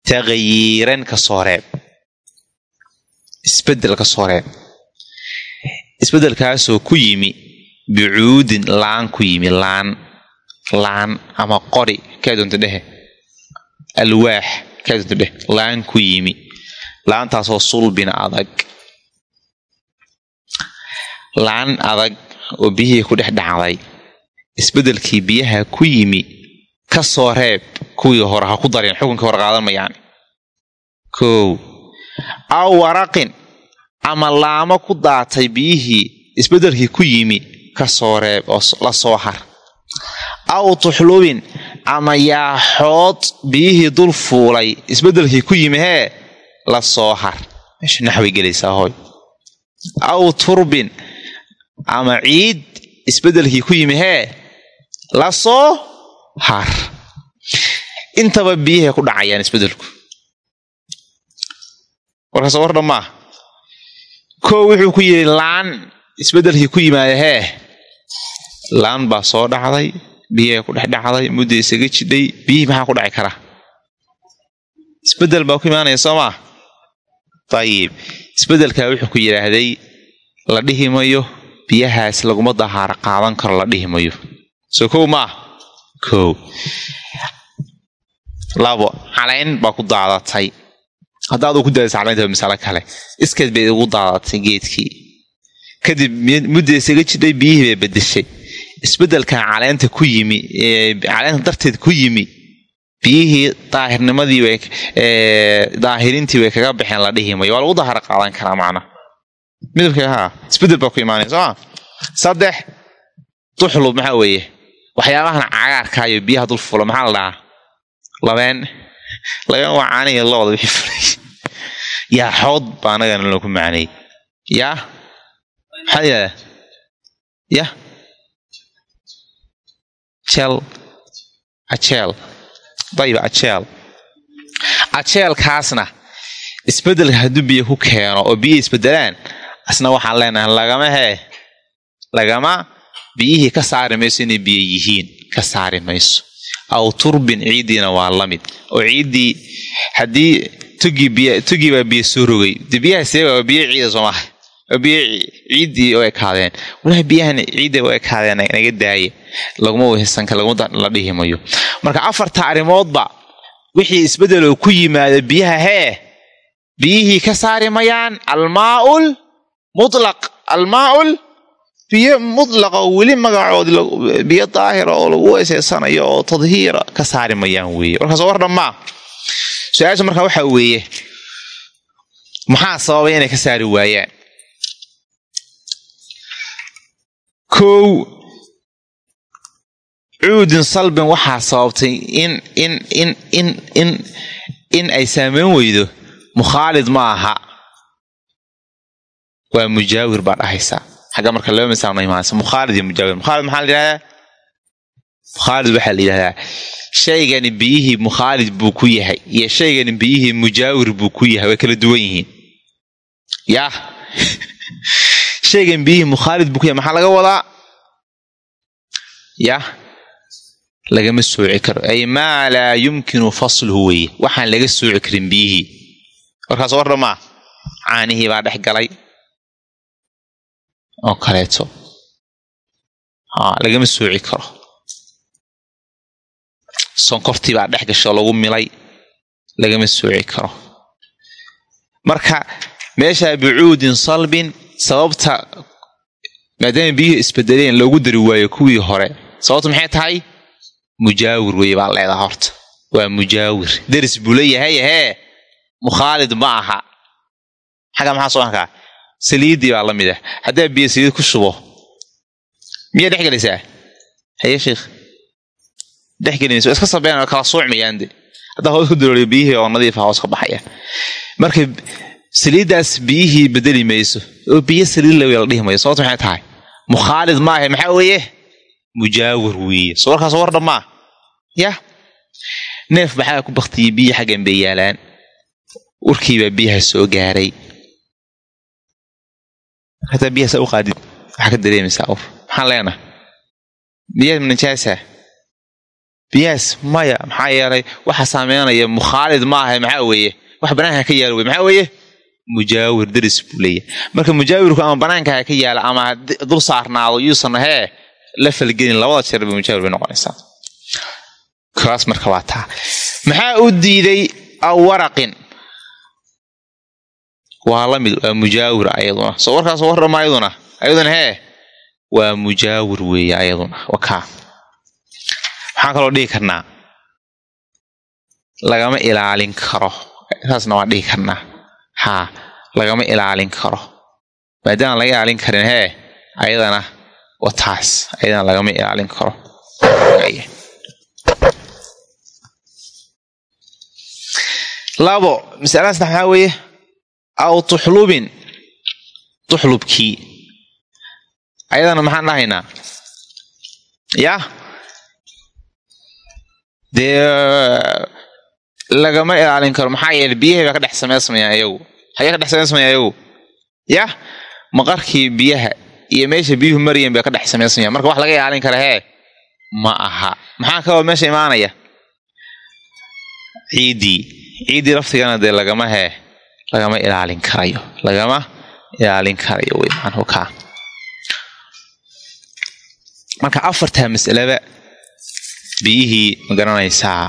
taqyiiran ka soo reeb. Isbedel ka soo reeb isbedelkaasoo ku yimi bicuudin laan ku yimi laan laan ama qori kaa doonta dhehe. Alwaax kaa doonta laan ku yimi. Laantaasoo sulbin adag. Laan adag oo biyihii ku dhex dhacday. Isbedelkii biyaha ku yimi ka soo reeb kuwii hore ha ku dareen xukunkii hore qaadan mayaan. Kow aw waraqin ama laamo ku daatay biyihii isbeddelkii ku yimi ka soo reeb oo la soo har. Aw tuxlubin ama yaaxood biyihii dul fuulay isbeddelkii ku yimi hee la soo har. Meesha naxway gelaysaa hooy. Aw turbin ama ciid isbeddelkii ku yimi hee la soo har. Intaba biyahay ku dhacayaan isbeddelku. Warkaas war dhammaa koo wuxuu ku yidhi laan isbeddelkii ku yimaada hee laan baa soo dhacday biyahay ku dhex dhacday mudda isaga jidhay biyihii maxaa ku dhaci kara? Isbeddel baa ku imaanaya soo maa dayib isbeddelkaa wuxuu ku yidhaahday la dhihi mayo biyahaas laguma dahaaro qaadan karo la dhihi mayo. Soo kow maah kow labo calayn baa ku daadatay haddaad ku daadaysa calaynta masalo kale. Iskeed bay ugu daadatay geedkii. Kadib mudda isaga jidhay biyihii bay bedeshay isbeddelkan caleenta ku yimi caleenta darteed ku yimi biyihii daahirnimadii bay daahirintii bay kaga baxeen la dhihi mayo waa lagu daaharo qaadan karaa macna. Midabka haa isbeddel baa ku imaanaya. Sooma saddex duxlub maxaa weeye? Waxyaabahan cagaarkaayo biyaha dul fulo maxaa la dhahaa? Labeen waa caanihi looda wixii fulay yaa xood baa anagana lagu macnay. Yaa? Maxaa yidhahdaa ya jel ajeel dayib ajeel ajeelkaasna isbeddelka hadduu biyo ku keeno oo biyihi isbedelaan asna waxaan leenahay lagama hee. Lagama biyihii ka saari mayso inay biyo yihiin. Ka saari mayso aw turbin ciiddiina waa la mid oo ciiddii haddii tugii baa biyo soo rogay. De biyaha see waa biyo ciida waa biyo ciiddii u ekaadeen walahi biyahan ciidda u ekaadeen naga daaya laguma wehsanka laguma la dhihi mayo. Marka afarta arrimoodba wixii isbeddeloo ku yimaada biyaha hee biyihii ka saari mayaan almaaul mutlaq almaaul biyo mutlaqa oo weli magacood biyo daahira oo lagu weeseysanayo oo tadhiira ka saari mayaan weeye. Warkaas war dhammaa su'aasha markaa waxaa weeye maxaa sababay inay ka saari waayaan? Kow cuudin salbin waxaa sababtay in in in in in in ay saameyn weydo. Mukhaalid ma aha. Waa mujaawir baa dhahaysaa xagga marka laba misaal ma mukhaalid iyo mujaawir mukhaalid maxaa la yidhahdaa? Mukhaalid waxaa la yidhahdaa shaygani biyihii mukhaalid buu ku yahay iyo shaygani biyihii mujaawir buu ku yahay. Way kala duwan yihiin. Yah shaygan biyihii mukhaalid buu ku yahay maxaa laga wadaa? Yah lagama sooci karo. Ay maa laa yumkinu fasluhu weeye. Waxaan laga sooci karin biyihii. Warkaas war dhamaa caanihii baa dhex galay oo kaleeto lagama sooci karo sonkortii baa dhex gasho lagu milay lagama sooci karo marka meeshaa bicuudin salbin sababta maadaama biyuhu isbedeleen loogu dari waayo kuwii hore sababtu maxay tahay mujaawir weye baa leedaha horta waa mujaawir deris buu leeyahay hee mukhaalid ma aha xagga maxaa soo arkaa saliiddii baa la mid ah. Haddaa biyo saliid ku shubo miyaa dhex gelaysaa? Haye sheikh dhex gelimaysa iska sabeen oo kala suucmayaan de haddaa hoos ku darooliyo biyihii oo nadiifa hoos ka baxaya. Marka saliiddaas biyihii bedeli mayso oo biyo saliid la la dhihi mayo sababta maxay tahay? Mukhaalid maaha maxaa weeye? Mujaawir weeye. Soo war dhammaa. Yah neef baxaa ku baktiyey biyi xaggan bay yaalaan. Urkiibaa biyaha soo gaaray hataa biyahaasa u qaadid? Waxaa ka dareemaysaa ur maxaan leenaha biyahaas najaasa biyahaas maya maxaa yeelay waxa saameynaya mukhaalid maaha maxaa weeye? Wax banaanka ka yaalla wey maxaa weeye? Mujaawir deris buu leeyahay. Marka mujaawirku ama banaanka ha ka yaalla ama dul saarnaado yuusan ahee la falgelin labada jeer bay mujaawir bay noqonaysaa. Kaas marka waa taa. Maxaa u diiday aw waa la mid waa mujaawir ayaduna. Soo warkaas war dhama ayaduna ayaduna hee? Waa mujaawir weeye ayaduna. Wakaa waxaan kaloo dhihi karnaa lagama ilaalin karo. Saasna waan dhihi karnaa. Haa lagama ilaalin karo. Maadaama laga ilaalin karin hee ayadana waa taas. Ayadana lagama ilaalin karo. Labo masalada saddex maxaa weeye aw tuxlubin. Tuxlubkii ayadana maxaan dhahaynaa yah dee lagama ilaalin karo. Maxaa yeele biyahay baa ka dhex samaysmayaan iyagu. Hayay ka dhex samaysmayaan iyagu. Yah maqarkii biyaha iyo meesha biyuhu maryan bay ka dhex samaysmayaan marka wax laga ilaalin kara hee ma aha. Maxaa kaloo meesha imaanaya? Ciiddii ciiddii laftigana dee lagama hee lagama ilaalin karayo lagama ilaalin karayo wey macnuhu kaa marka afartaa mas'alaba biyihii ma garanaysaa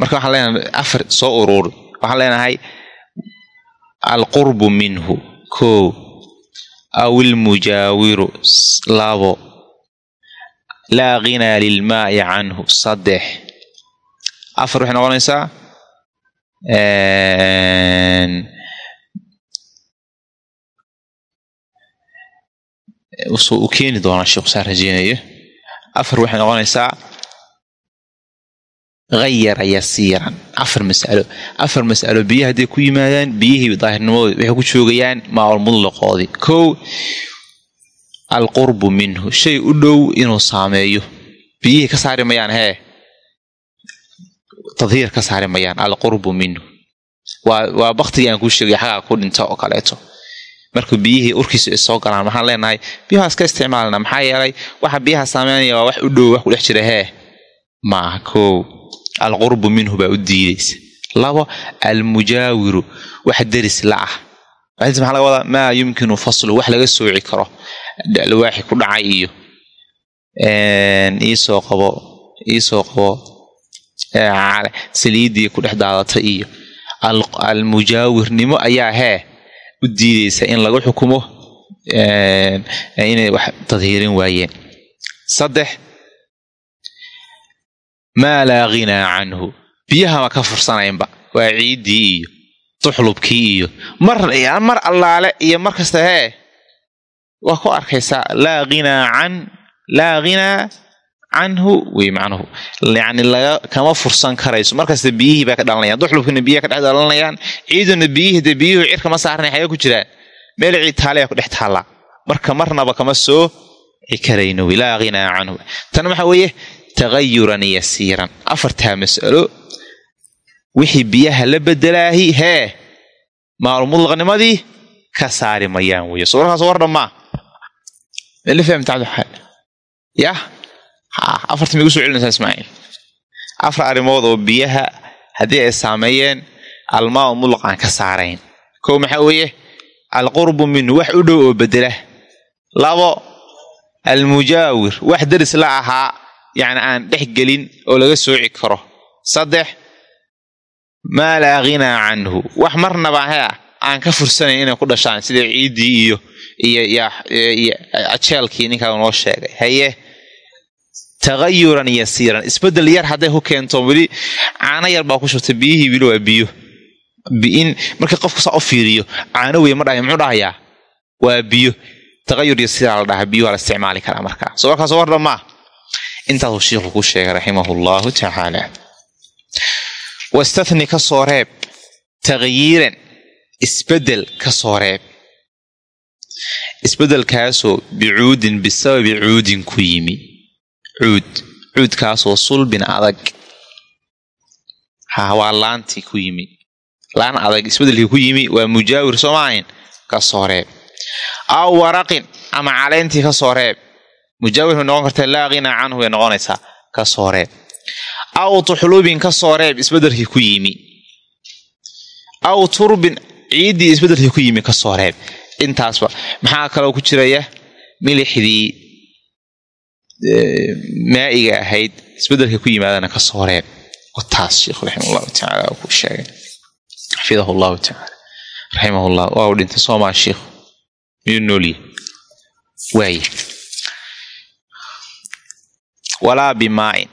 marka waxaan leenahay afar soo ururi waxaan leenahay alqurbu minhu koo aw ilmujaawiru labo laa ghinaa lilmaa'i canhu saddex. Afar waxay noqonaysaa u keeni doonaa sheekhu saan rajeynayo afar waxay noqonaysaa hayara yasiiran afar mas'alo. Afar mas'alo biyaha hadday ku yimaadaan biyihii daahirnimadooda waxay ku joogayaan maawal mudlaqoodii kow alqurbu minhu. Shay u dhow inuu saameeyo. Biyihii ka saari mayaan hee tadhiir ka saari mayaan alqurbu minhu. Waa baktigii aan kuu sheegay xagaa ku dhinto oo kaleeto. Markuu biyihii urkiisu ay soo galaan maxaan leenahay biyahaas ka isticmaalna maxaa yeelay waxa biyaha saameynaya waa wax u dhow wax ku dhex jira hee. Maaha kow alqurbu minhu baa u diidaysa. Labo almujaawiru wax deris la ah. Maxaa laga wadaa? Maa yumkinu faslu wax laga sooci karo. Alwaaxi ku dhacay iyo iisoo qabo iisoo qabo saliidii ku dhex daadatay iyo almujaawirnimo ayaa hee u diidaysa in lagu xukumo inay wax tadhiirin waayeen. Saddex maa laa ghinaa canhu. Biyahama ka fursanaynba waa ciiddii iyo duxlubkii iyo mar allaale iyo mar kasta hee waa ku arkaysaa laa ghinaa can laa ghinaa canhu wey macnuhu. Laga kama fursan karayso. Markasta biyihii baa ka dhalanayaan? Duxlubkina biyaha ka dhex dhalanayaan? Ciiduna biyihii dee biyuhu cirka ma saarnay xaga ku jiraan meel ciid taaleya ku dhex taallaa marka marnaba kama soo cikarayno. Wey laa ghinaa canhu. Tan waxa weeye tagayuran yasiiran. Afartaa mas'alo. Wixii biyaha la bedelaahi hee maalumudlaqnimadii ka saari mayaan wey suurakaas war dhammaa meli fahmta ha afarta migu soo celinaysaa ismaaciil afar arrimood oo biyaha haddii ay saameeyeen almaa mudlaq aan ka saarayn kow maxaa weeye alqurbu minhu wax u dhow oo bedela labo almujaawir wax deris la ahaa yacni aan dhex gelin oo laga sooci karo saddex maa laa ghinaa canhu wax marnaba hea aan ka fursanayn inay ku dhashaan sida ciiddii iyo iyo iyo ajeelkii ninkaa noo sheegay haye tagayuran yasiiran. Isbedel yar hadday ku keento weli caano yar baa ku shubtay biyihii weli waa biyo. In markii qofku saa u fiiriyo caano wey ma dhahay muxuu dhahayaa? Waa biyo. Tagayur yasiira la dhahaa biyo waa la isticmaali karaa markaa soo warkaas war dhammaa intaasuu shiikhu ku sheegay raximahu llahu tacaala. Wastahni ka soo reeb. Tagyiiran isbeddel ka soo reeb. Isbedelkaasoo bicuudin bisababi cuudin ku yimi cuud cuudkaasoo sulbin adag. Ha waa laantii ku yimi. Laan adag isbedelkii ku yimi waa mujaawir soo maahayn ka soo reeb. Aw waraqin ama caleyntii ka soo reeb. Mujaawir way noqon kartaa laa ghinaa canhu way noqonaysaa. Ka soo reeb. Aw tuxlubin ka soo reeb isbedelkii ku yimi. Aw turbin ciiddii isbedelkii ku yimi ka soo reeb. Intaasba maxaa kaloo ku jiraya milixdii maa'iga ahayd isbeddelka ku yimaadana ka soo reeb taas sheikhu raximah llahu tacaala ku sheegay xafidahu llahu tacaala raximah llah waa u dhintay soomaa sheikhu miyuu noolyahy waaye walaa bimaa'in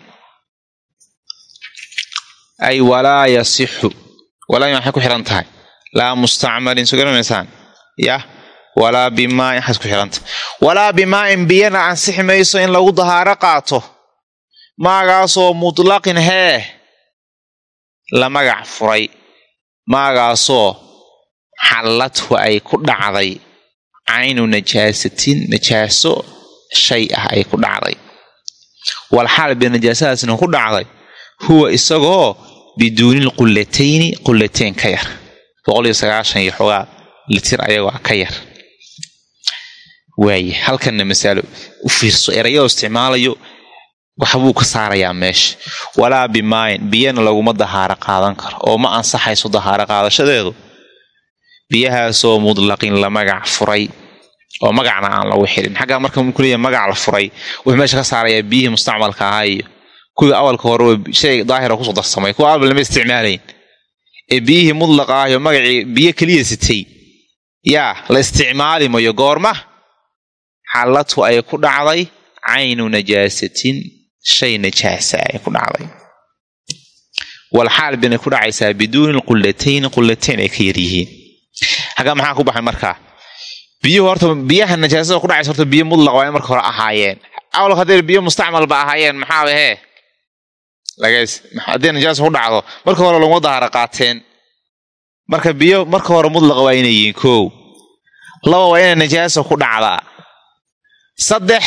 ay walaa yasixu walaa waxay ku xihan tahay laa mustacmalin soo yah walaa bimaa'in waxaas ku xihantah walaa bimaa'in biyana ansixi mayso in lagu dahaaro qaato. Maagaasoo mutlaqin hee la magac furay. Maagaasoo xalladhu ay ku dhacday. Caynu najaasatin najaaso shay ah ay ku dhacday. Walxaal be najaasadaasna ku dhacday. Huwa isagoo biduunil qullatayni qullateyn ka yar boqoliyo sagaashan iyo xoogaa litir ayagoo ka yar waaye halkanna masaalo u fiirso erayadoo isticmaalayo waxbuu ka saarayaa meesha walaa bimaayin biyana laguma dahaaro qaadan karo oo ma ansaxayso dahaaro qaadashadeedu. Biyahaasoo mudlaqin la magac furay oo magacna aan lagu xirin. Xaggaa marka kuleeya magac la furay wuxuu meesha ka saarayaa biyihii mustacmalka ahaa iyo kuwii awalka hore shay daahira ku soo darsamay kuwa alba lama isticmaalayn. Ee biyihii mudlaqa ah iyo magacii biyo keliya sitay. Yaa la isticmaali mayo goorma xallatu ay ku dhacday caynu najaasatin shay najaasa ay ku dhacday. Walxaal binay ku dhacaysaa biduuni qullatayn qullatayn ay ka yaryihiin xaggaa maxaa ku baxay markaa biyuhu horta biyaha najaasada ku dhacaysa horta biyo mudlaq waa marka hore ahaayeen. Awalka hadday biyo mustacmalba ahaayeen maxaaba hee lageys haddii najaasa ku dhacdo marka hore laguma dahara qaateen. Marka biyo marka hore mudlaqa waa inay yihiin koow. Laba waa inay najaasa ku dhacdaa saddex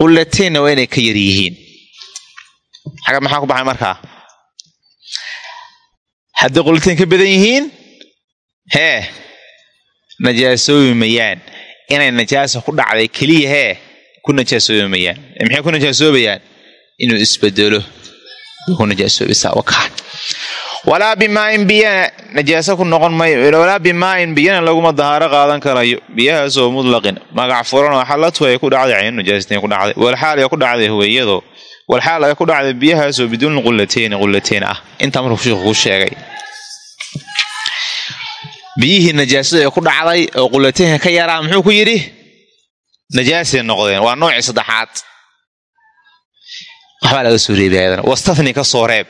qullataynna waa inay ka yar yihiin. Xagga maxaa ku baxay markaa? Hadday qullatayn ka badan yihiin hee najaasoobi mayaan. Inay najaasa ku dhacday keliya hee ku najaasoobi mayaan. Maxay ku najaasoobayaan? Inuu isbedelo ku najaasoobisaa wakaa walaa bimaain biyana najaasa ku noqon mayo walaa bimaain biyana laguma dahaaro qaadan karayo. Biyahaasoo mudlaqin magac furan oo xallatu ay ku dhacday caynu najaasatayn ku dhacday. Walxaal ay ku dhacday huwayadoo walxaal ay ku dhacday biyahaasoo biduuni qullatayn qullatayn ah. Intaa markuu shiiku ku sheegay. Biyihii najaasada ee ku dhacday oo qullataynka ka yaraa muxuu ku yidhi? Najaasay noqdeen. Waa noocii saddexaad. Waxbaa laga soo reebay ayadana. Wastafni ka soo reeb.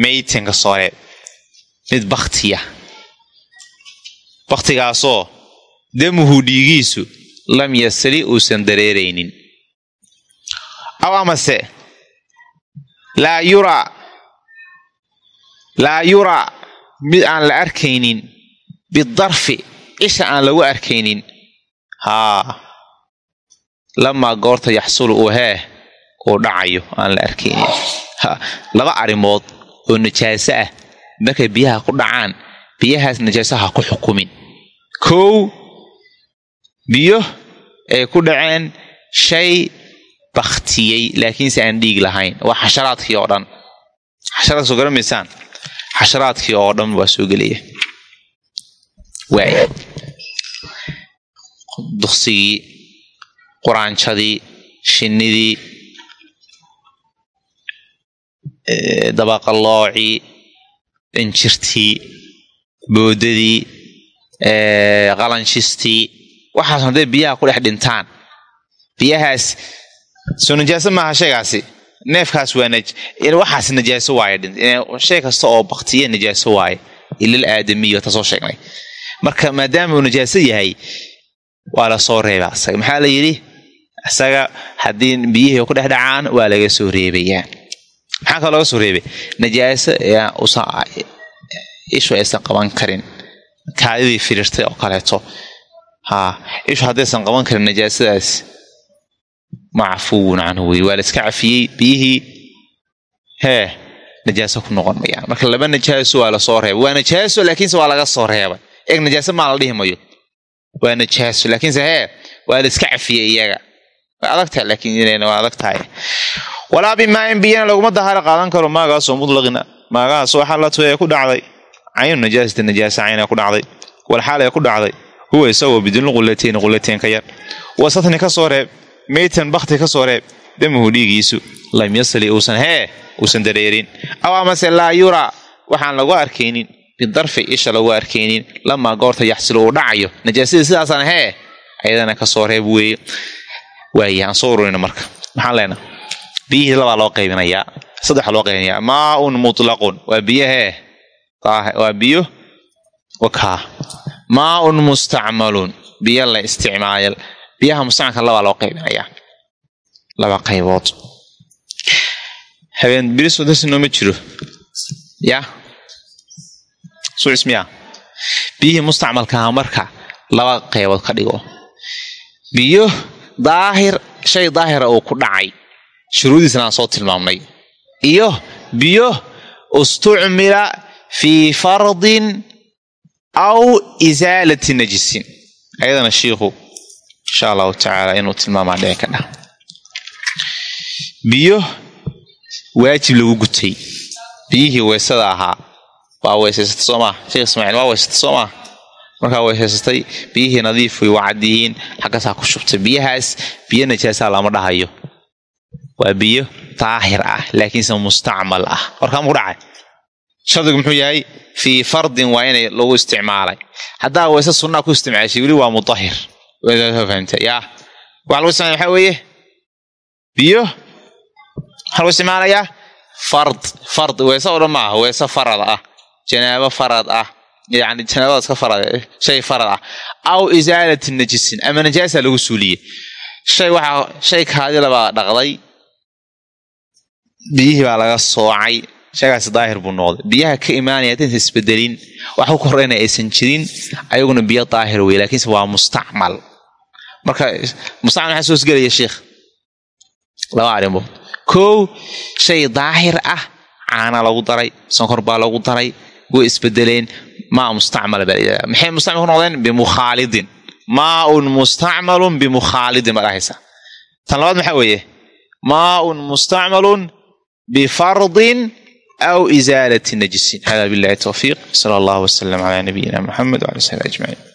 Maytin ka soo reeb mid baktiya baktigaasoo damuhu dhiigiisu lam yasli uusan dareeraynin. Aw amase laa yuraa laa yuraa mid aan la arkaynin bidarfi isha aan lagu arkaynin. Haa lamaa goorta yaxsulu uu hee uu dhacayo aan la arkaynin. Laba arrimood oo najaaso ah markay biyaha ku dhacaan biyahaas najaasaha ku xukumin. Kow biyo ay ku dhaceen shay baktiyey laakiinse aan dhiig lahayn. Waa xasharaadkii oo dhan. Xasharaadka soo garamaysaan xasharaadkii oo dhan waa soo gelaya. Waay duksigii quraanjadii shinnidii dabaqaloocii injirtii boodadii qalanjistii waxaas hadday biyaha ku dhex dhintaan. Biyahaas soo najaaso maaha shaygaasi neefkaas waa waxaas najaaso waaye shay kasta oo baktiya najaaso waaye. Ilal aadamiyo ta soo sheegnay. Marka maadaama uu najaaso yahay waa la soo reebaa isaga maxaa la yidhi? Isaga haddii biyihii ku dhex dhacaan waa laga soo reebayaa maxaa kaloo laga soo reebay najaaso ishu aysan qaban karin. Kaadidii firirtay oo kaleeto. Haa ishu haddaysan qaban karin najaasadaas macfuwun canhu wey waa la iska cafiyey biyihii. Hee najaaso ku noqon mayaan. Marka laba najaaso waa la soo reebay. Waa najaaso laakiinse waa laga soo reebay. Eeg najaaso maa la dhihi mayo? Waa najaaso laakiinse hee waa la iska cafiyey iyaga. Way adag laakiin waa adag walaa bimaain biyana laguma dahaaro qaadan karo maagaasoo mudlaqina maagahaasoo xallatu ee ku dhacday. Caynu najaasati najaasa cayna ku dhacday. Walxaal ee ku dhacday. Huwa isagoo biduni qullatayn qullateen ka yar. Wasatni ka soo reeb meytan bakti ka soo reeb damuhu dhiigiisu lam yasli uusan hee uusan dareerin. Aw amase laa yuraa waxaan lagu arkaynin bidarfi isha lagu arkaynin lamaa goorta yaxsilu uu dhacayo. Najaasadii sidaasaan hee ayadana ka soo reeb weeye. Waaye soo ururina marka. Maxaan leenaha biyihii labaa loo qaybinayaa. Saddexa loo qaybinayaa. Maaun mutlaqun. Waa biyo hee? Waa biyo? Wakaa maaun mustacmalun. Biyo la isticmaal biyaha mustacmalka labaa loo qaybinayaa. Laba qaybood. Habeen bilis darsi nooma jiro. Ya? Sucis miya biyihii mustacmalkaha marka laba qeybood ka dhigo. Biyo daahir shay daahira uu ku dhacay shuruudiisna aan soo tilmaamnay. Iyo biyo ustucmila fii fardin aw isaalati najisin. Ayadana shiikhu insha allahu tacaala inuu tilmaamaa dhici ka dhah biyo waajib lagu gutay. Biyihii weysada ahaa. Waa weysaysatay soo maa sheekh ismaaciil waa weysatay soo maa markaa weysaysatay biyihii nadiif way waa caddiyiin xaggaasaa ku shubtay. Biyahaas biyo najaasaa lama dhahayo waa biyo daahir ah laakiinse mustacmal ah. Warkaa muku dhacay shardigu muxuu yahay fii fardin waa inay lagu isticmaalay. Haddaa weyse sunnaa ku isticmaashay weli waa mudahir fahamta yaa waxa lagu isticmaalay maxaa weeye? Biyo. Waxaa lagu isticmaalayaa fard. Fard weese oo dhan weese farad ah. Janaabo farad ah. Yani janaabadaas ka farad shay farad ah. Aw isaalati najisin ama najaasa lagu suuliyey shay waxaa shay kaadilabaa dhaqday biyihii baa laga soocay. Shaygaasi daahir buu noqday. Biyaha ka imaanaya haddaysan isbedelin wax ku korayna aysan jirin ayaguna biyo daahir wey laakiinse waa mustacmal. Marka mustacmal maxaa soo sgelaya sheikh? Laba arrimood. Kow shay daahir ah caana lagu daray sonkor baa lagu daray way isbedeleen maa mustacmal baa layidhahdaa maxay mustacmal ku noqdeen? Bimukhaalidin maaun mustacmalun bimukhaalidin baa dhahaysa tan labaad maxaa weeye? Maaun mustacmalun bifardin aw isaalati najisin hada billahi towfiiq sala allahu wasalam calaa nabiyina muxamed wala sali ajmaciin